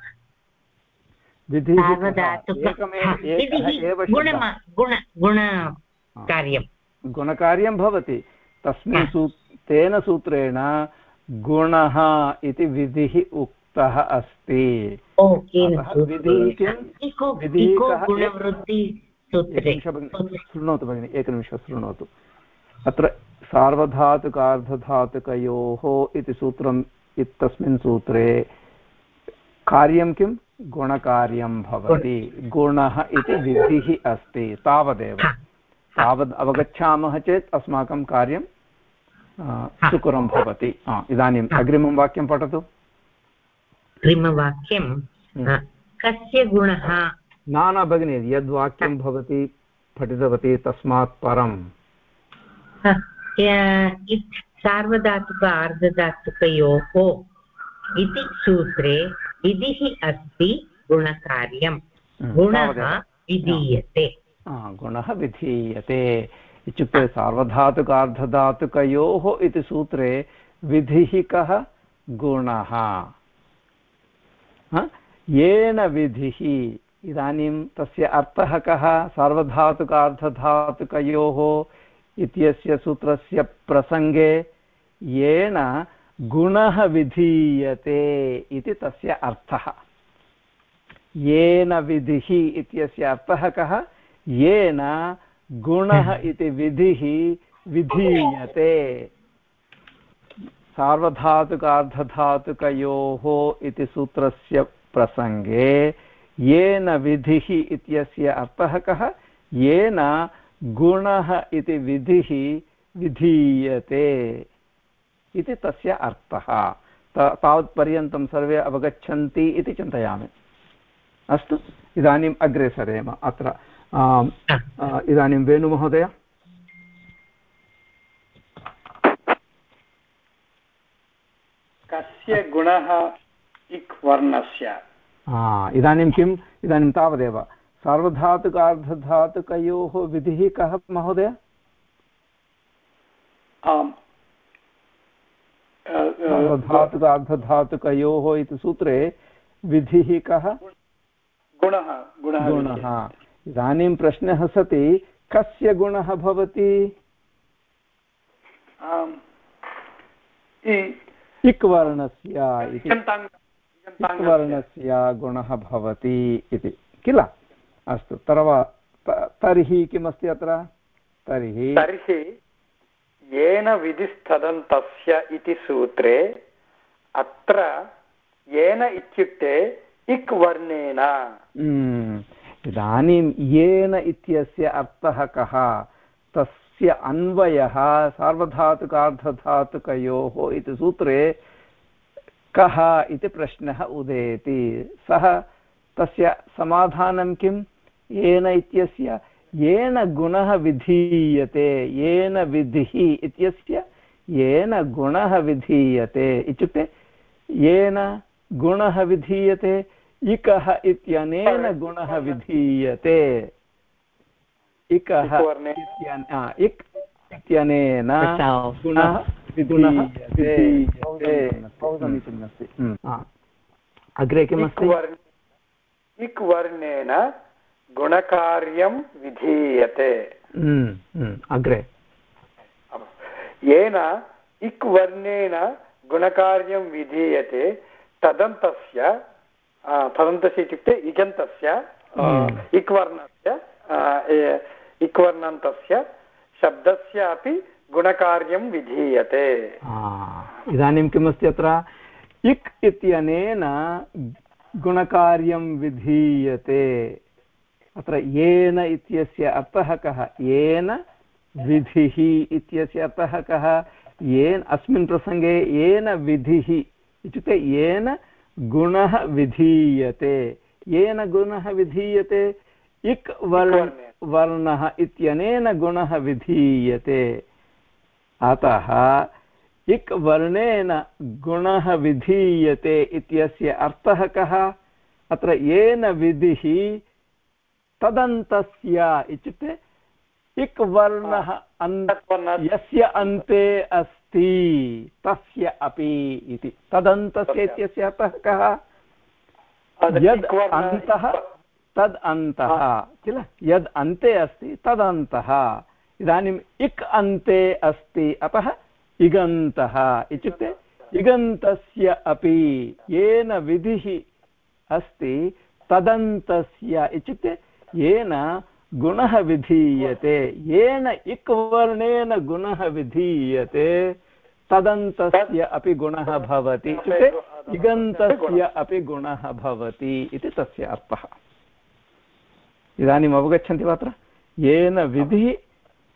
गुणकार्यं
भवति। तस्मिन् सू तेन सूत्रेण गुणः इति विधिः उक्तः अस्ति। शृणोतु भगिनि एकनिमिषं शृणोतु। अत्र सार्वधातुकार्धधातुकयोः इति सूत्रम् इत्यस्मिन् सूत्रे कार्यं किं? गुणकार्यं भवति। गुणः इति विधिः अस्ति तावदेव। तावद् अवगच्छामः चेत् अस्माकं कार्यं सुकरं भवति। इदानीम् अग्रिमं वाक्यं पठतु।
अग्रिमवाक्यं हम्म। कस्य गुणः?
न न भगिनि यद्वाक्यं भवती पठितवती तस्मात् परम्।
सार्वधातुक आर्धधातुकयोः इति सूत्रे विधिः अस्ति गुणकार्यं। हम्म, गुणः विधीयते।
गुणः विधीयते। इत्युक्ते सार्वधातुकार्धधातुकयोः इति सूत्रे विधिः कः? गुणः। येन विधिः? इदानीं तस्य अर्थः कः? सार्वधातुकार्धधातुकयोः इत्यस्य सूत्रस्य प्रसङ्गे येन गुणः विधीयते इति तस्य अर्थः। येन विधिः इत्यस्य अर्थः कः? येन गुणः इति विधिः विधीयते। सार्वधातुकार्धधातुकयोः इति सूत्रस्य प्रसङ्गे येन विधिः इत्यस्य अर्थः कः? येन गुणः इति विधिः विधीयते इति तस्य अर्थः। तावत्पर्यन्तं सर्वे अवगच्छन्ति इति चिन्तयामि। अस्तु इदानीम् अग्रे सरेम अत्र इदानीं वेणुमहोदय
कस्य गुणः इक् वर्णस्य
इदानीं किम्? इदानीं तावदेव। सार्वधातुकार्धधातुकयोः विधिः कः महोदय?
आम्।
सार्वधातुकार्धधातुकयोः इति सूत्रे विधिः कः?
गुणः गुणः
इदानीं प्रश्नः सति कस्य गुणः भवति? इक् वर्णस्य इति। वर्णस्य गुणः भवति इति। किल? अस्तु तरव तर्हि किमस्ति अत्र? तर्हि
तर्हि येन विधिस्तदन्तस्य इति सूत्रे अत्र येन इत्युक्ते इक् वर्णेन
हम्म। इदानीं येन इत्यस्य अर्थः कः? तस्य अन्वयः सार्वधातुकार्धधातुकयोः इति सूत्रे कः इति प्रश्नः उदेति। सः तस्य समाधानं किं? येन इत्यस्य, येन गुणः विधीयते, येन विधिः इत्यस्य, येन गुणः विधीयते इत्युक्ते, येन गुणः विधीयते इकः इत्यनेन गुणः विधीयते। इकः इक् इत्यनेन गुणः समीचीनमस्ति हम्म। अग्रे किमस्ति?
इक् वर्णेन गुणकार्यं विधीयते।
हम्म, हम्म, अग्रे।
येन इक् वर्णेन गुणकार्यं विधीयते तदन्तस्य तदन्तस्य इत्युक्ते इगन्तस्य। इक्वर्णस्य इक्वर्णन्तस्य शब्दस्य अपि गुणकार्यं विधीयते
इदानीं किमस्ति अत्र इक् इत्यनेन गुणकार्यं विधीयते अत्र येन इत्यस्य अर्थः कः येन विधिः इत्यस्य अर्थः कः येन अस्मिन् प्रसङ्गे येन विधिः इत्युक्ते येन गुणः विधीयते। येन गुणः विधीयते? इक् वर्ण वर्णः इत्यनेन गुणः विधीयते। अतः इक् वर्णेन गुणः विधीयते इत्यस्य अर्थः कः? अत्र येन विधिः तदन्तस्य इत्युक्ते इक् वर्णः यस्य अन्ते अस्ति तस्य अपि इति। तदन्तस्य इत्यस्य अर्थः कः? यद् अन्तः तद् अन्तः किल? यद् अन्ते अस्ति तदन्तः। इदानीम् इक् अन्ते अस्ति अतः इगन्तः इत्युक्ते इगन्तस्य अपि येन विधिः अस्ति तदन्तस्य इत्युक्ते येन गुणः विधीयते। येन इक् वर्णेन गुणः विधीयते। तदन्तस्य अपि गुणः भवति। इत्युक्ते इगन्तस्य अपि गुणः भवति इति तस्य अर्थः। इदानीम् अवगच्छन्ति वा अत्र? येन विधिः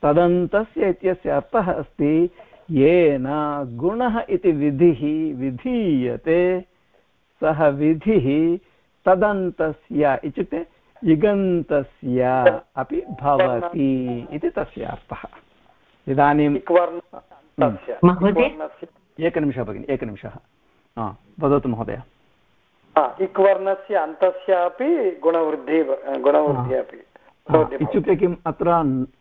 तदन्तस्य इत्यस्य अर्थः अस्ति येन गुणः इति विधिः विधीयते। सः विधिः तदन्तस्य इत्युक्ते इगन्तस्य अपि भवति इति तस्य अर्थः। इदानीं एकनिमिषः भगिनि एकनिमिषः। वदतु महोदय।
इक्वर्णस्य अन्तस्यापि गुणवृद्धि गुणवृद्धिः अपि
इत्युक्ते किम् अत्र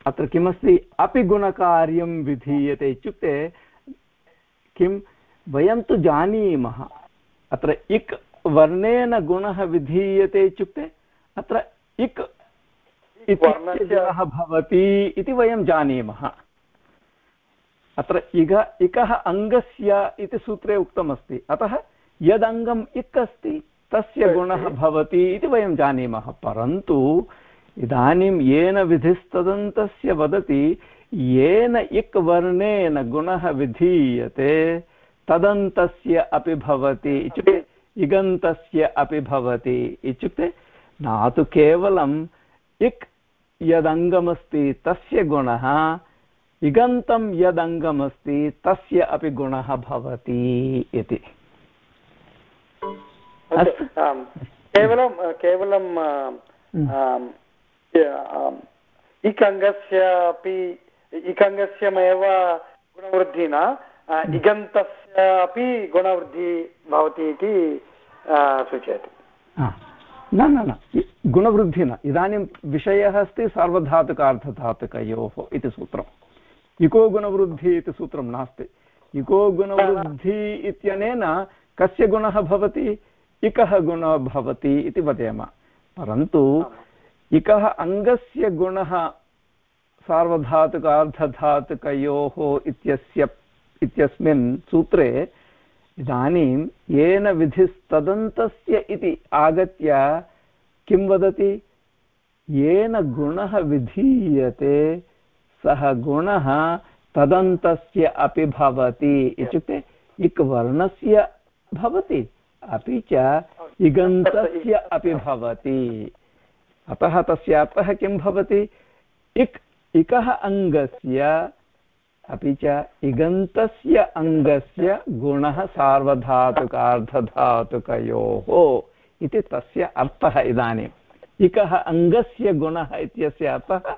अत्र किमस्ति अपि गुणकार्यं विधीयते। इत्युक्ते किं वयं तु जानीमः अत्र इक् वर्णेन गुणः विधीयते इत्युक्ते अत्र इक् गुणः भवति इति वयं जानीमः। अत्र इग इकः अङ्गस्य इति सूत्रे उक्तमस्ति। अतः यदङ्गम् इक् अस्ति तस्य गुणः भवति इति वयं जानीमः। परन्तु इदानीं येन विधिस्तदन्तस्य वदति येन इक् वर्णेन गुणः विधीयते तदन्तस्य अपि भवति इत्युक्ते इगन्तस्य अपि भवति इत्युक्ते न तु केवलम् इक् यदङ्गमस्ति तस्य गुणः इगन्तं यदङ्गमस्ति तस्य अपि गुणः भवति इति।
केवलं केवलं हम्म। इकङ्गस्य अपि इकङ्गस्यमेव गुणवृद्धिः न इगन्तस्य अपि गुणवृद्धिः भवति इति सूचयति।
न न न गुणवृद्धिः न। इदानीं विषयः अस्ति सार्वधातुकार्धधातुकयोः इति सूत्रम्। इको गुणवृद्धिः इति सूत्रं नास्ति। इको गुणवृद्धि इत्यनेन कस्य गुणः भवति? इकः गुणः भवति इति वदेम। परन्तु इकः अङ्गस्य गुणः सार्वधातुकार्धधातुकयोः इत्यस्य, इत्यस्मिन् सूत्रे इदानीं येन विधिस्तदन्तस्य इति आगत्य किं वदति? येन गुणः विधीयते, सः गुणः तदन्तस्य अपि भवति इत्युक्ते इक् वर्णस्य भवति, अपि च इगन्तस्य अपि भवति। अतः तस्य अर्थः किं भवति? इक्, इकः अङ्गस्य अपि च इगन्तस्य अङ्गस्य गुणः सार्वधातुकार्धधातुकयोः इति तस्य अर्थः इदानीम् इकः अङ्गस्य गुणः इत्यस्य अर्थः,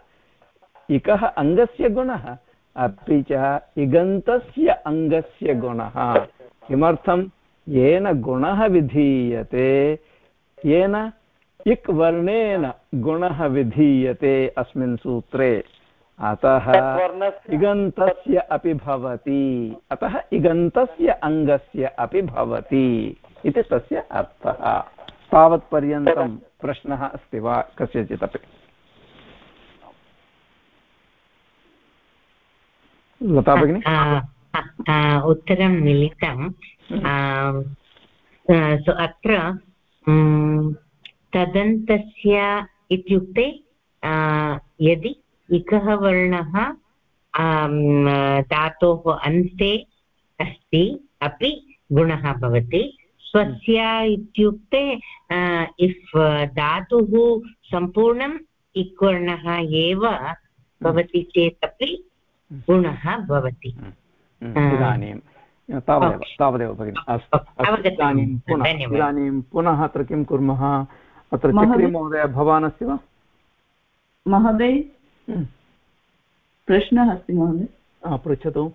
इकः अङ्गस्य गुणः, अपि च इगन्तस्य अङ्गस्य गुणः। किमर्थं? येन गुणः विधीयते, येन इक् वर्णेन गुणः विधीयते अस्मिन् सूत्रे। अतः इगन्तस्य अपि भवति। अतः इगन्तस्य अङ्गस्य अपि भवति इति तस्य अर्थः। तावत्पर्यन्तं प्रश्नः अस्ति वा कस्यचित् अपि लता भगिनि?
उत्तरं मिलितं। अत्र तदन्तस्य इत्युक्ते यदि इकः वर्णः धातोः अन्ते अस्ति अपि गुणः भवति। स्वस्य इत्युक्ते इफ् धातुः सम्पूर्णम् इक् वर्णः एव भवति चेत् अपि गुणः भवति।
इदानीं तावदेव तावदेव भगिनि अस्तु इदानीं पुनः इदानीं पुनः अत्र किं कुर्मः? अत्र चक्री महोदय भवान् अस्ति वा?
महोदय। प्रश्नः अस्ति महोदय.
पृच्छतु.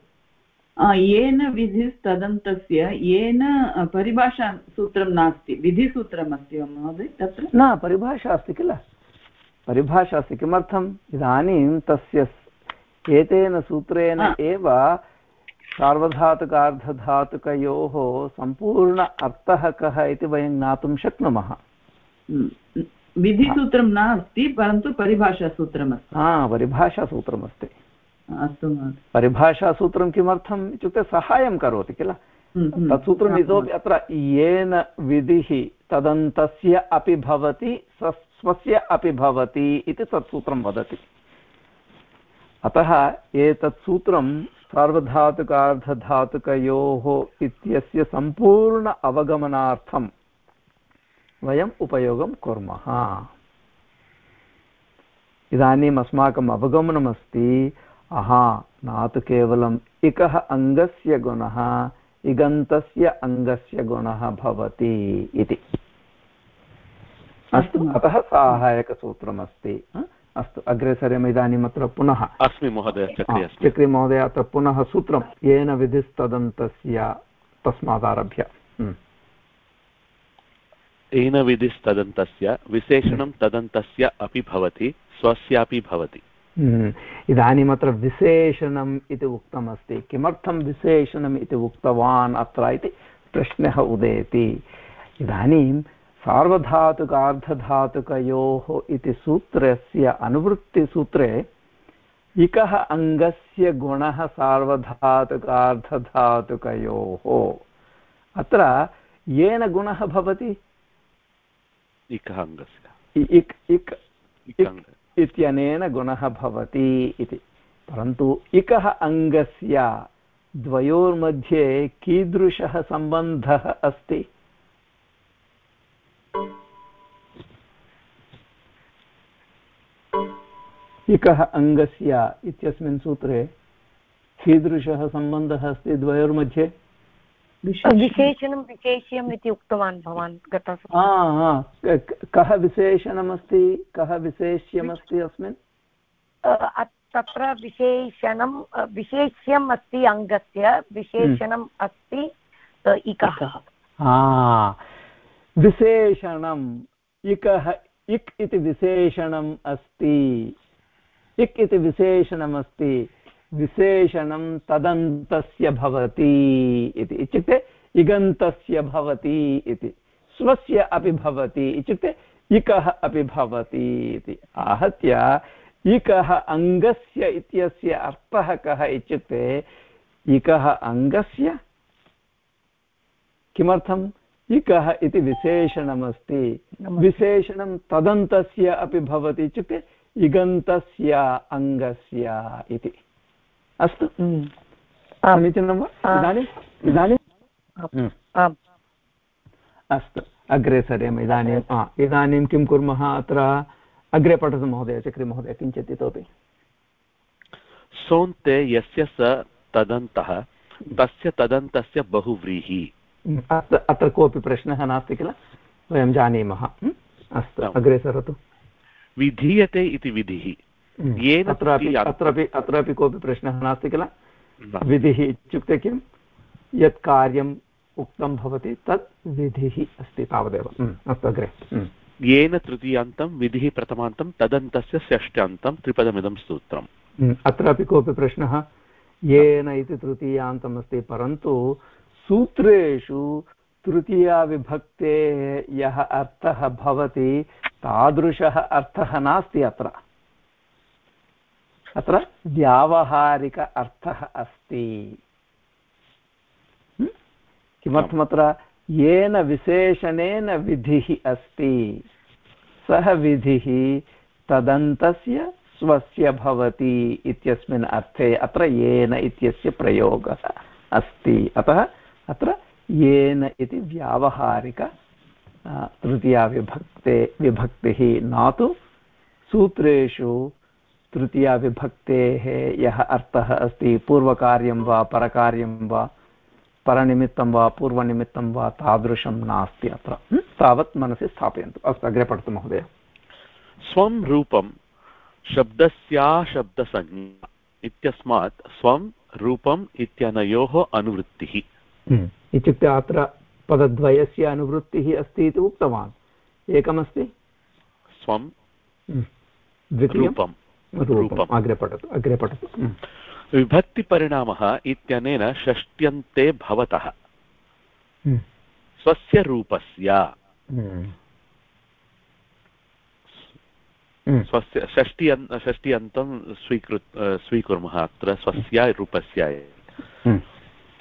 येन विधिस्तदन्तस्य येन परिभाषासूत्रं नास्ति विधिसूत्रम् अस्ति वा महोदय तत्र?
न परिभाषा अस्ति किल? परिभाषा अस्ति किमर्थम्? इदानीं तस्य एतेन सूत्रेण एव सार्वधातुकार्धधातुकयोः सम्पूर्ण अर्थः कः इति वयं ज्ञातुं शक्नुमः.
विधिसूत्रं नास्ति परन्तु परिभाषासूत्रमस्ति।
हा परिभाषासूत्रमस्ति।
अस्तु
परिभाषासूत्रं किमर्थम् इत्युक्ते सहायं करोति किल? हम्म, हम्म। तत् सूत्रम् इतोपि अत्र येन विधिः तदन्तस्य अपि भवति स्वस्य अपि भवति इति तत् सूत्रं वदति। अतः एतत् सूत्रं सार्वधातुकार्धधातुकयोः इत्यस्य सम्पूर्ण अवगमनार्थं वयम् उपयोगं कुर्मः। इदानीम् अस्माकम् अवगमनमस्ति। अहा न तु केवलम् इकः अङ्गस्य गुणः इगन्तस्य अङ्गस्य गुणः भवति इति। अस्तु अतः साहाय्यकसूत्रमस्ति। अस्तु अग्रे इदानीम् अत्र पुनः।
अस्मि महोदय
चक्री महोदय अत्र पुनः सूत्रं येन विधिस्तदन्तस्य तस्मादारभ्य।
येन विधिस्तदन्तस्य विशेषणं तदन्तस्य अपि भवति स्वस्यापि भवति।
हम्म। इदानीम् अत्र विशेषणम् इति उक्तमस्ति। किमर्थं विशेषणम् इति उक्तवान् अत्र इति प्रश्नः उदेति। इदानीं सार्वधातुकार्धधातुकयोः इति सूत्रस्य अनुवृत्तिसूत्रे इकः अङ्गस्य गुणः सार्वधातुकार्धधातुकयोः। अत्र येन गुणः भवति?
इकः अङ्गस्य
इक् इक् इत्यनेन गुणः भवति इति। परन्तु इकः अङ्गस्य द्वयोर्मध्ये कीदृशः सम्बन्धः अस्ति? इकः अङ्गस्य इत्यस्मिन् सूत्रे कीदृशः सम्बन्धः अस्ति द्वयोर्मध्ये?
विशेषणं विशेष्यम् इति उक्तवान् भवान् गत
कः विशेषणमस्ति? कः विशेष्यमस्ति अस्मिन्?
तत्र विशेषणं विशेष्यम् अस्ति अङ्गस्य विशेषणम् अस्ति इकः।
विशेषणम्। इकः इक् इति विशेषणम् अस्ति। इक् इति विशेषणमस्ति। विशेषणं तदन्तस्य भवति इति। इत्युक्ते इगन्तस्य भवति इति। स्वस्य अपि भवति इत्युक्ते इकः अपि भवति इति। आहत्य इकः अङ्गस्य इत्यस्य अर्थः कः इत्युक्ते इकः अङ्गस्य किमर्थम्? इकः इति विशेषणमस्ति। विशेषणं तदन्तस्य अपि भवति इत्युक्ते इगन्तस्य अङ्गस्य इति। अस्तु। समीचीनं वा? इदानीम् इदानीम् आम्। अस्तु। अग्रे सरेम इदानीम् इदानीं किं कुर्मः अत्र? अग्रे पठतु महोदय चक्री महोदय किञ्चित् इतोपि।
सोन्ते यस्य स तदन्तः तस्य तदन्तस्य बहुव्रीहि।
अत्र कोऽपि प्रश्नः नास्ति किल? वयं जानीमः। अस्तु अग्रे सरतु।
विधीयते इति विधिः।
हम्म। येन अत्रापि अत्रापि अत्रापि कोऽपि प्रश्नः नास्ति किल? विधिः इत्युक्ते किं? यत् कार्यम् उक्तं भवति तत् विधिः अस्ति तावदेव। हम्म, अस्तु अग्रे।
येन तृतीयान्तं विधिः प्रथमान्तं तदन्तस्य षष्ट्यान्तं त्रिपदमिदं सूत्रम्।
अत्रापि कोऽपि प्रश्नः? येन इति तृतीयान्तम् अस्ति परन्तु सूत्रेषु तृतीयाविभक्तेः यः अर्थः भवति तादृशः अर्थः नास्ति अत्र। अत्र व्यावहारिक अर्थः अस्ति। किमर्थमत्र येन विशेषणेन विधिः अस्ति? सः विधिः तदन्तस्य स्वस्य भवति इत्यस्मिन् अर्थे अत्र येन इत्यस्य प्रयोगः अस्ति। अतः अत्र येन इति व्यावहारिक तृतीयाविभक्ते विभक्तिः न तु सूत्रेषु तृतीयाविभक्तेः यः अर्थः अस्ति पूर्वकार्यं वा परकार्यं वा परनिमित्तं वा पूर्वनिमित्तं वा तादृशं नास्ति अत्र। तावत् मनसि स्थापयन्तु। अस्तु अग्रे पठतु महोदय।
स्वं रूपं शब्दस्याशब्दसंज्ञा इत्यस्मात् स्वं रूपम् इत्यनयोः अनुवृत्तिः।
इत्युक्ते अत्र पदद्वयस्य अनुवृत्तिः अस्ति इति उक्तवान्। एकमस्ति?
स्वं
द्वितीयं रूपम् अग्रे पठतु अग्रे पठतु।
विभक्तिपरिणामः इत्यनेन षष्ट्यन्ते भवतः। स्वस्य रूपस्य। स्वस्य षष्टि षष्टि अन्तं स्वीकृत् स्वीकुर्मः अत्र स्वस्य रूपस्य।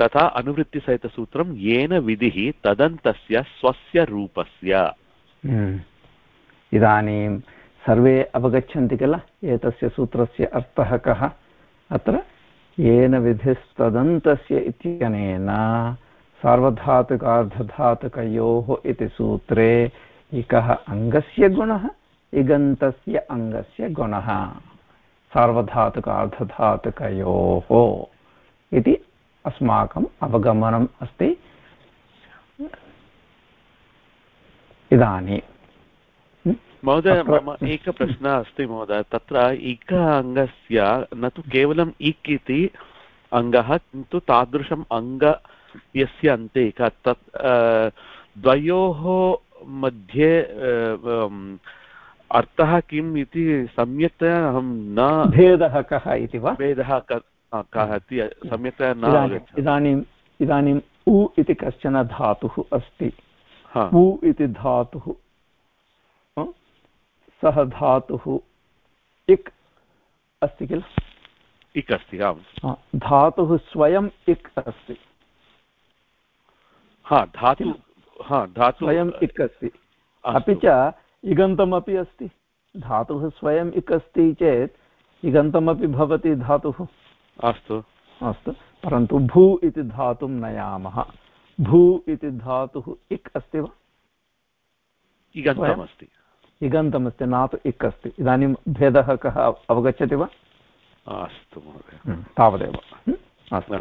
तथा अनुवृत्तिसहितसूत्रं येन विधिः तदन्तस्य स्वस्य रूपस्य।
इदानीं सर्वे अवगच्छन्ति किल? एतस्य सूत्रस्य अर्थः कः? अत्र येन विधिस्तदन्तस्य इत्यनेन सार्वधातुकार्धधातुकयोः इति सूत्रे इकः अङ्गस्य गुणः, इगन्तस्य अङ्गस्य गुणः। सार्वधातुकार्धधातुकयोः इति अस्माकम् अवगमनम् अस्ति। इदानीं
महोदय मम एकः प्रश्नः अस्ति महोदय तत्र इक अङ्गस्य न तु केवलम् इक् इति अङ्गः किन्तु तादृशम् अङ्ग यस्य अन्ते इक तत् द्वयोः मध्ये अर्थः किम् इति सम्यक्तया अहं न
भेदः कः इति वा?
भेदः कः इति सम्यक्तया न
इदानीम् इदानीम् उ इति कश्चन धातुः अस्ति। उ इति धातुः सः धातुः इक् अस्ति किल?
इक् अस्ति आम्।
धातुः स्वयम् इक् अस्ति।
हा धातु हा धातु
स्वयम् इक् अस्ति। अपि च इगन्तमपि अस्ति। धातुः स्वयम् इक् अस्ति चेत् इगन्तमपि भवति धातुः।
अस्तु।
अस्तु। परन्तु भू इति धातुं नयामः। भू इति धातुः इक् अस्ति वा?
इगन्तमस्ति।
इगन्तमस्ति न तु इक् अस्ति इदानीं भेदः कः अवगच्छति वा?
अस्तु महोदय।
तावदेव। अस्तु।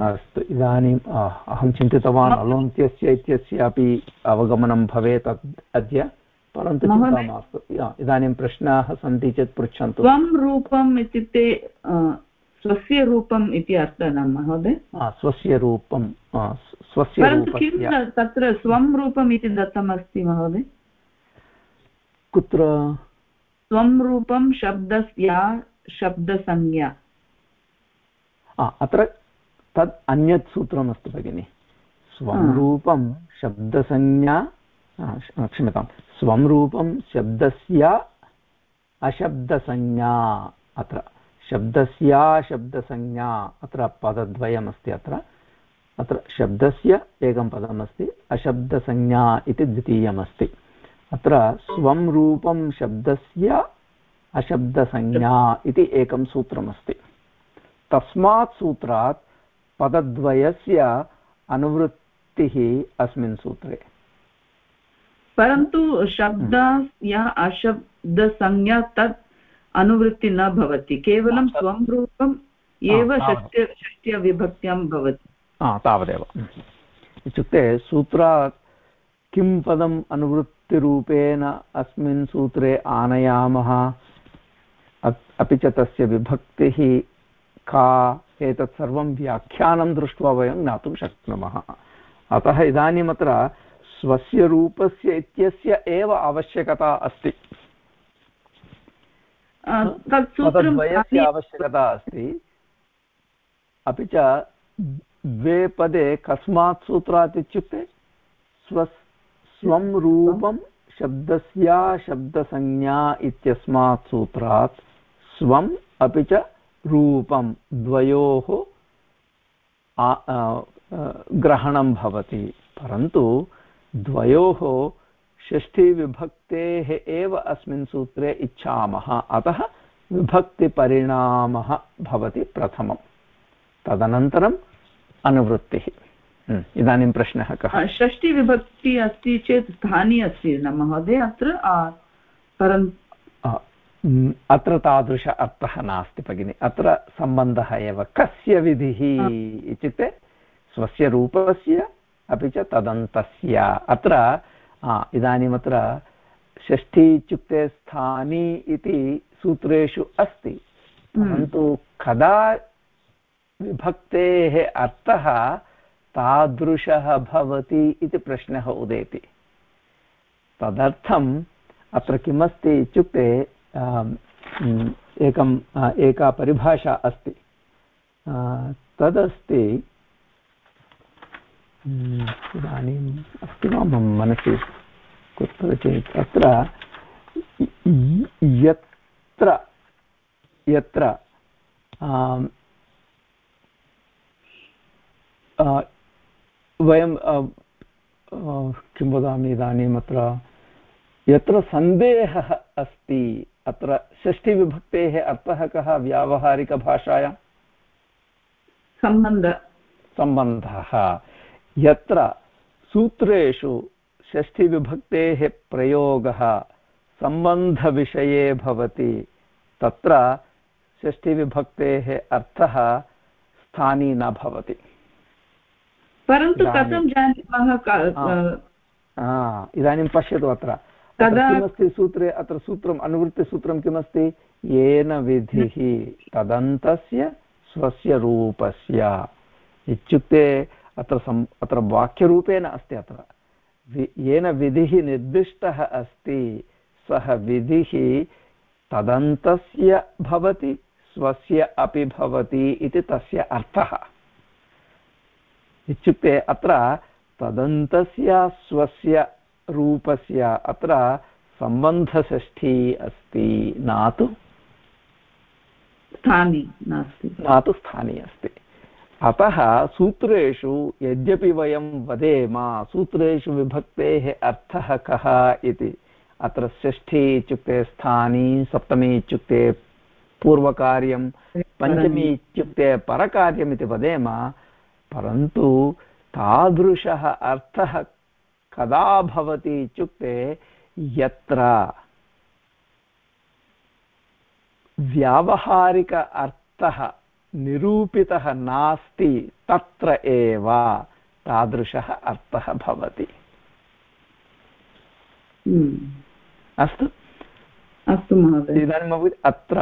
अस्तु इदानीम् अहं चिन्तितवान् अलोन्त्यस्य इत्यस्यापि अवगमनं भवेत् अद्य परन्तु चिन्ता मास्तु। इदानीं प्रश्नाः सन्ति चेत् पृच्छन्तु।
स्वं रूपम् इत्युक्ते स्वस्य रूपम् इति अर्थः न महोदय?
स्वस्य रूपं स्वस्य
किं तत्र स्वं रूपम् इति दत्तमस्ति महोदय?
कुत्र?
स्वं रूपं शब्दस्य शब्दसंज्ञा।
अत्र तत् अन्यत् सूत्रमस्ति भगिनि। स्वं रूपं शब्दसंज्ञा क्षम्यतां स्वं रूपं शब्दस्य अशब्दसंज्ञा अत्र। शब्दस्या शब्दसंज्ञा अत्र पदद्वयमस्ति अत्र। अत्र शब्दस्य एकं पदमस्ति अशब्दसंज्ञा इति द्वितीयमस्ति। अत्र स्वं रूपं शब्दस्य अशब्दसंज्ञा इति एकं सूत्रमस्ति। तस्मात् सूत्रात् पदद्वयस्य अनुवृत्तिः अस्मिन् सूत्रे।
परन्तु शब्द या अशब्दसंज्ञा तत् अनुवृत्ति न भवति केवलं स्वं रूपम् एव षष्ट्य षष्ट्यविभक्त्यां भवति।
तावदेव। इत्युक्ते सूत्रात् किं पदम् अनुवृत्तिरूपेण अस्मिन् सूत्रे आनयामः? अपि च तस्य विभक्तिः का एतत् सर्वं व्याख्यानं दृष्ट्वा वयं ज्ञातुं शक्नुमः। अतः इदानीमत्र स्वस्य रूपस्य इत्यस्य एव आवश्यकता अस्ति। पदद्वयस्य आवश्यकता अस्ति। अपि च द्वे पदे कस्मात् सूत्रात् इत्युक्ते स्व स्वं रूपं शब्दस्या शब्दसंज्ञा इत्यस्मात् सूत्रात् स्वम् अपि च रूपं द्वयोः ग्रहणं भवति। परन्तु द्वयोः षष्ठीविभक्तेः एव अस्मिन् सूत्रे इच्छामः। अतः विभक्तिपरिणामः भवति प्रथमं तदनन्तरम् अनुवृत्तिः। इदानीं प्रश्नः कः?
षष्टिविभक्ति अस्ति चेत् स्थानी अस्ति न महोदय? अत्र परं
अत्र तादृश अर्थः नास्ति भगिनि। अत्र सम्बन्धः एव। कस्य विधिः इत्युक्ते स्वस्य रूपस्य अपि च तदन्तस्य। अत्र इदानीम् अत्र षष्ठी इत्युक्ते स्थानी इति सूत्रेषु अस्ति। हम्म। परन्तु कदा विभक्तेः अर्थः तादृशः भवति इति प्रश्नः उदेति। तदर्थम् अत्र किमस्ति इत्युक्ते एकम्, एका परिभाषा अस्ति। तदस्ति इदानीम् अस्ति वा मम मनसि? कुत्र चेत् अत्र यत्र यत्र वयं किं वदामि इदानीम् अत्र? यत्र सन्देहः अस्ति अत्र षष्ठीविभक्तेः अर्थः कः व्यावहारिकभाषायां?
सम्बन्ध।
सम्बन्धः। यत्र सूत्रेषु षष्ठीविभक्तेः प्रयोगः सम्बन्धविषये भवति तत्र षष्ठीविभक्तेः अर्थः स्थानी न भवति।
परन्तु कथं जानीमः
इदानीं पश्यतु अत्र। किमस्ति सूत्रे अत्र सूत्रम् अनुवृत्तिसूत्रं किमस्ति? येन विधिः तदन्तस्य स्वस्य रूपस्य। इत्युक्ते अत्र सम् अत्र वाक्यरूपेण अस्ति अत्र। येन विधिः निर्दिष्टः अस्ति सः विधिः तदन्तस्य भवति स्वस्य अपि भवति इति तस्य अर्थः। इत्युक्ते अत्र तदन्तस्य स्वस्य रूपस्य अत्र सम्बन्धषष्ठी अस्ति न तु
स्थानी नास्ति।
न तु स्थानी अस्ति। अतः सूत्रेषु यद्यपि वयं वदेम सूत्रेषु विभक्तेः अर्थः कः इति। अत्र षष्ठी इत्युक्ते स्थानी सप्तमी इत्युक्ते पूर्वकार्यं पञ्चमी इत्युक्ते परकार्यम् इति वदेम परन्तु तादृशः अर्थः कदा भवति इत्युक्ते यत्र व्यावहारिक अर्थः निरूपितः नास्ति तत्र एव तादृशः अर्थः भवति
हम्म।
अस्तु
अस्तु महोदय
इदानीम् अत्र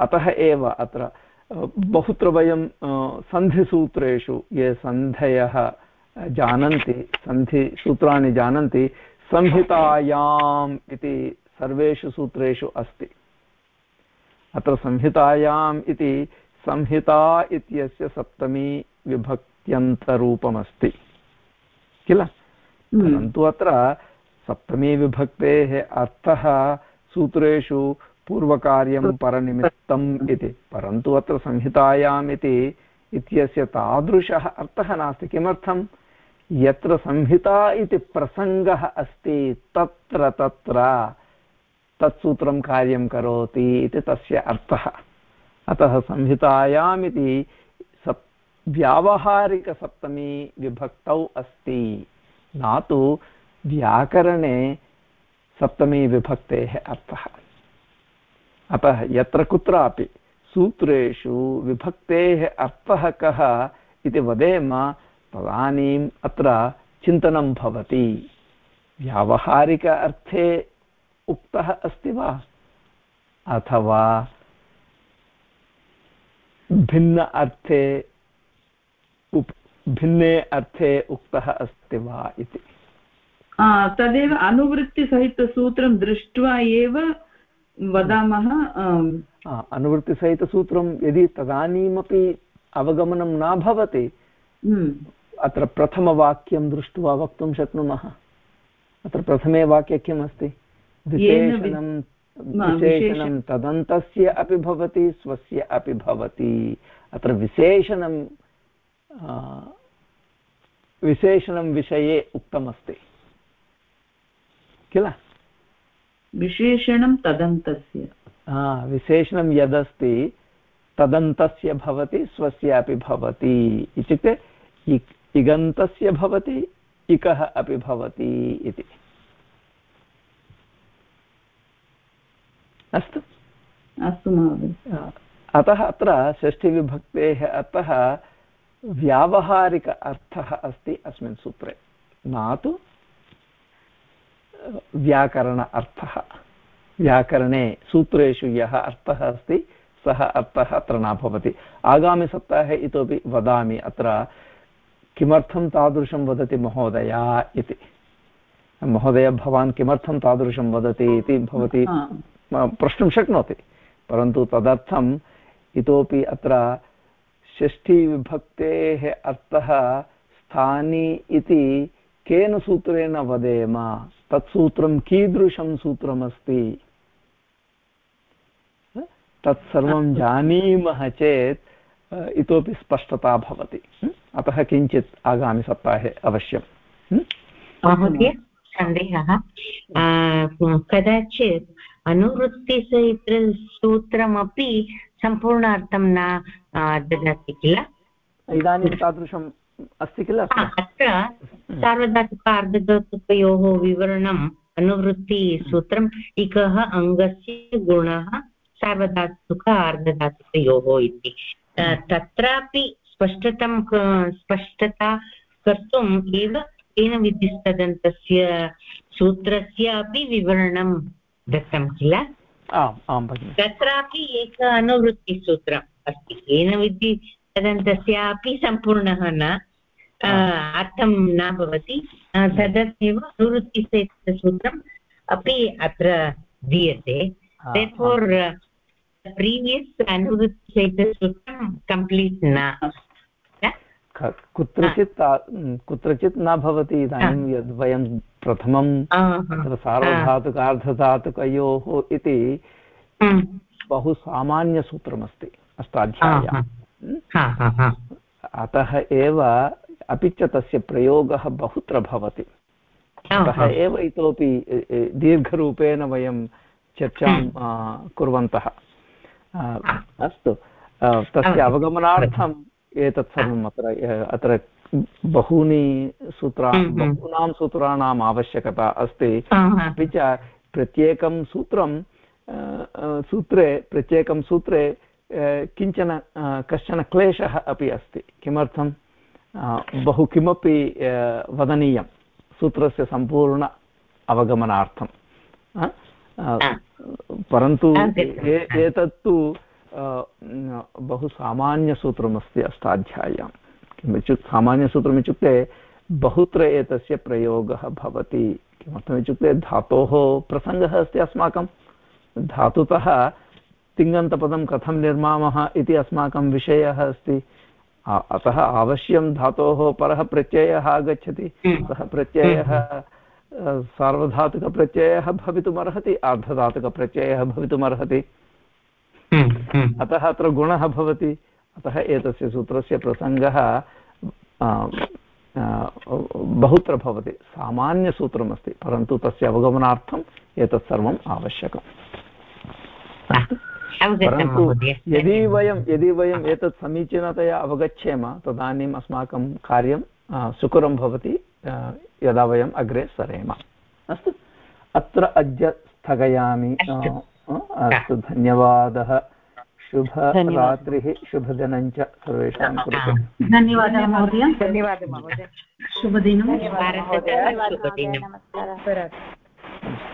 अतः एव अत्र बहुत्र वयं सन्धिसूत्रेषु ये सन्धयः जानन्ति सन्धिसूत्राणि जानन्ति संहितायाम् इति सर्वेषु सूत्रेषु अस्ति। अत्र संहितायाम् इति संहिता इत्यस्य सप्तमी विभक्त्यन्तरूपमस्ति। किल? हम्म। परन्तु अत्र सप्तमीविभक्तेः अर्थः सूत्रेषु पूर्वकार्यं परनिमित्तम् इति। परन्तु अत्र संहितायाम् इति इत्यस्य तादृशः अर्थः नास्ति। किमर्थं यत्र संहिता इति प्रसङ्गः अस्ति तत्र तत्र तत्सूत्रं कार्यं करोति इति तस्य अर्थः। अतः संहितायाम् इति सप् व्यावहारिकसप्तमी विभक्तौ अस्ति। न तु व्याकरणे सप्तमी विभक्तेः अर्थः। अतः यत्र कुत्रापि सूत्रेषु विभक्तेः अर्थः कः इति वदेम तदानीम् अत्र चिन्तनं भवति। व्यावहारिक अर्थे उक्तः अस्ति वा? अथवा भिन्न अर्थे उप, भिन्ने अर्थे उक्तः अस्ति वा इति?
तदेव अनुवृत्तिसहितसूत्रं दृष्ट्वा एव वदामः
अनुवृत्तिसहितसूत्रं यदि तदानीमपि अवगमनं न भवति हम्म। अत्र प्रथमवाक्यं दृष्ट्वा वक्तुं शक्नुमः। अत्र प्रथमे वाक्ये किम् अस्ति विशेषणं विशेषणं तदन्तस्य अपि भवति स्वस्य अपि भवति। अत्र विशेषणं विशेषणं विषये उक्तमस्ति। किल?
विशेषणं तदन्तस्य।
हा विशेषणं यदस्ति तदन्तस्य भवति स्वस्य अपि भवति। इत्युक्ते इगन्तस्य भवति इकः अपि भवति इति। अस्तु।
अस्तु महोदय।
अतः अत्र षष्ठीविभक्तेः अतः व्यावहारिक अर्थः अस्ति अस्मिन् सूत्रे। न तु व्याकरण अर्थः व्याकरणे सूत्रेषु यः अर्थः अस्ति सः अर्थः अत्र न भवति। आगामिसप्ताहे इतोपि वदामि अत्र किमर्थं तादृशं वदति महोदया इति। महोदय भवान् किमर्थं तादृशं वदति इति भवती प्रष्टुं शक्नोति। परन्तु तदर्थम् इतोपि अत्र षष्ठीविभक्तेः अर्थः स्थानी इति केन सूत्रेण वदेम? तत् सूत्रं कीदृशं सूत्रमस्ति? तत्सर्वं जानीमः चेत् इतोपि स्पष्टता भवति। अतः किञ्चित् आगामिसप्ताहे अवश्यं
महोदय सन्देहः। कदाचित् अनुवृत्तिसूत्रमपि सम्पूर्णार्थं न ददाति किल?
इदानीं तादृशम् अस्ति किल
अत्र? सार्वधातुक अर्धधातुकयोः विवरणम् अनुवृत्तिसूत्रम् इकः अङ्गस्य गुणः सार्वधातुक अर्धधातुकयोः इति तत्रापि स्पष्टतं स्पष्टता कर्तुम् एव तेन विधिस्तदन्तस्य सूत्रस्य अपि विवरणं दत्तं किल? तत्रापि एक अनुवृत्तिसूत्रम् अस्ति। येन विधि तदन्तस्यापि सम्पूर्णः न अर्थं न भवति. तदर्थमेव अनुवृत्तिसूत्रम् अपि अत्र दीयते. therefore previous अनुवृत्तिसूत्रं कम्प्लीट् न.
कुत्रचित् कुत्रचित् न भवति इदानीं यद् वयं प्रथमं तत्र सार्वधातुकार्धधातुकयोः इति बहु सामान्यसूत्रमस्ति अष्टाध्याय्याम् अतः एव अपि च तस्य प्रयोगः बहुत्र भवति। अतः एव इतोपि दीर्घरूपेण वयं चर्चां कुर्वन्तः। अस्तु। तस्य अवगमनार्थं एतत् सर्वम् अत्र अत्र बहूनि सूत्रा बहूनां सूत्राणाम् आवश्यकता अस्ति। अपि च प्रत्येकं सूत्रं सूत्रे प्रत्येकं सूत्रे किंचन कश्चन क्लेशः अपि अस्ति। किमर्थं? बहु किमपि वदनीयं। सूत्रस्य सम्पूर्ण अवगमनार्थं। परन्तु एतत्तु बहु सामान्यसूत्रमस्ति अष्टाध्याय्यां। किम् इत्युक्ते सामान्यसूत्रम् इत्युक्ते बहुत्र एतस्य प्रयोगः भवति। किमर्थमित्युक्ते धातोः प्रसङ्गः अस्ति अस्माकं। धातुतः तिङन्तपदं कथं निर्मामः इति अस्माकं विषयः अस्ति। अतः अवश्यं धातोः परः प्रत्ययः आगच्छति। सः प्रत्ययः सार्वधातुकप्रत्ययः भवितुमर्हति आर्धधातुकप्रत्ययः भवितुमर्हति। अतः अत्र गुणः भवति। अतः एतस्य सूत्रस्य प्रसङ्गः बहुत्र भवति। सामान्यसूत्रमस्ति परन्तु तस्य अवगमनार्थम् एतत् सर्वम् आवश्यकम्। परन्तु यदि वयं यदि वयम् एतत् समीचीनतया अवगच्छेम तदानीम् अस्माकं कार्यं सुकरं भवति यदा वयम् अग्रे सरेम। अस्तु। अत्र अद्य स्थगयामि। अस्तु। धन्यवादः। शुभरात्रिः। शुभदिनं च सर्वेषां कृते।
धन्यवादः महोदय। धन्यवादः महोदय। शुभदिनं।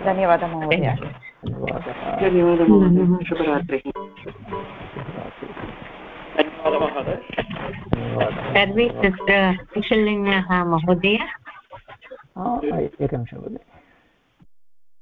धन्यवादः। महोदय।
धन्यवादः। महोदय। शुभरात्रिः
सर्वे तत्र महोदय।
एकनिमिषं भगिनि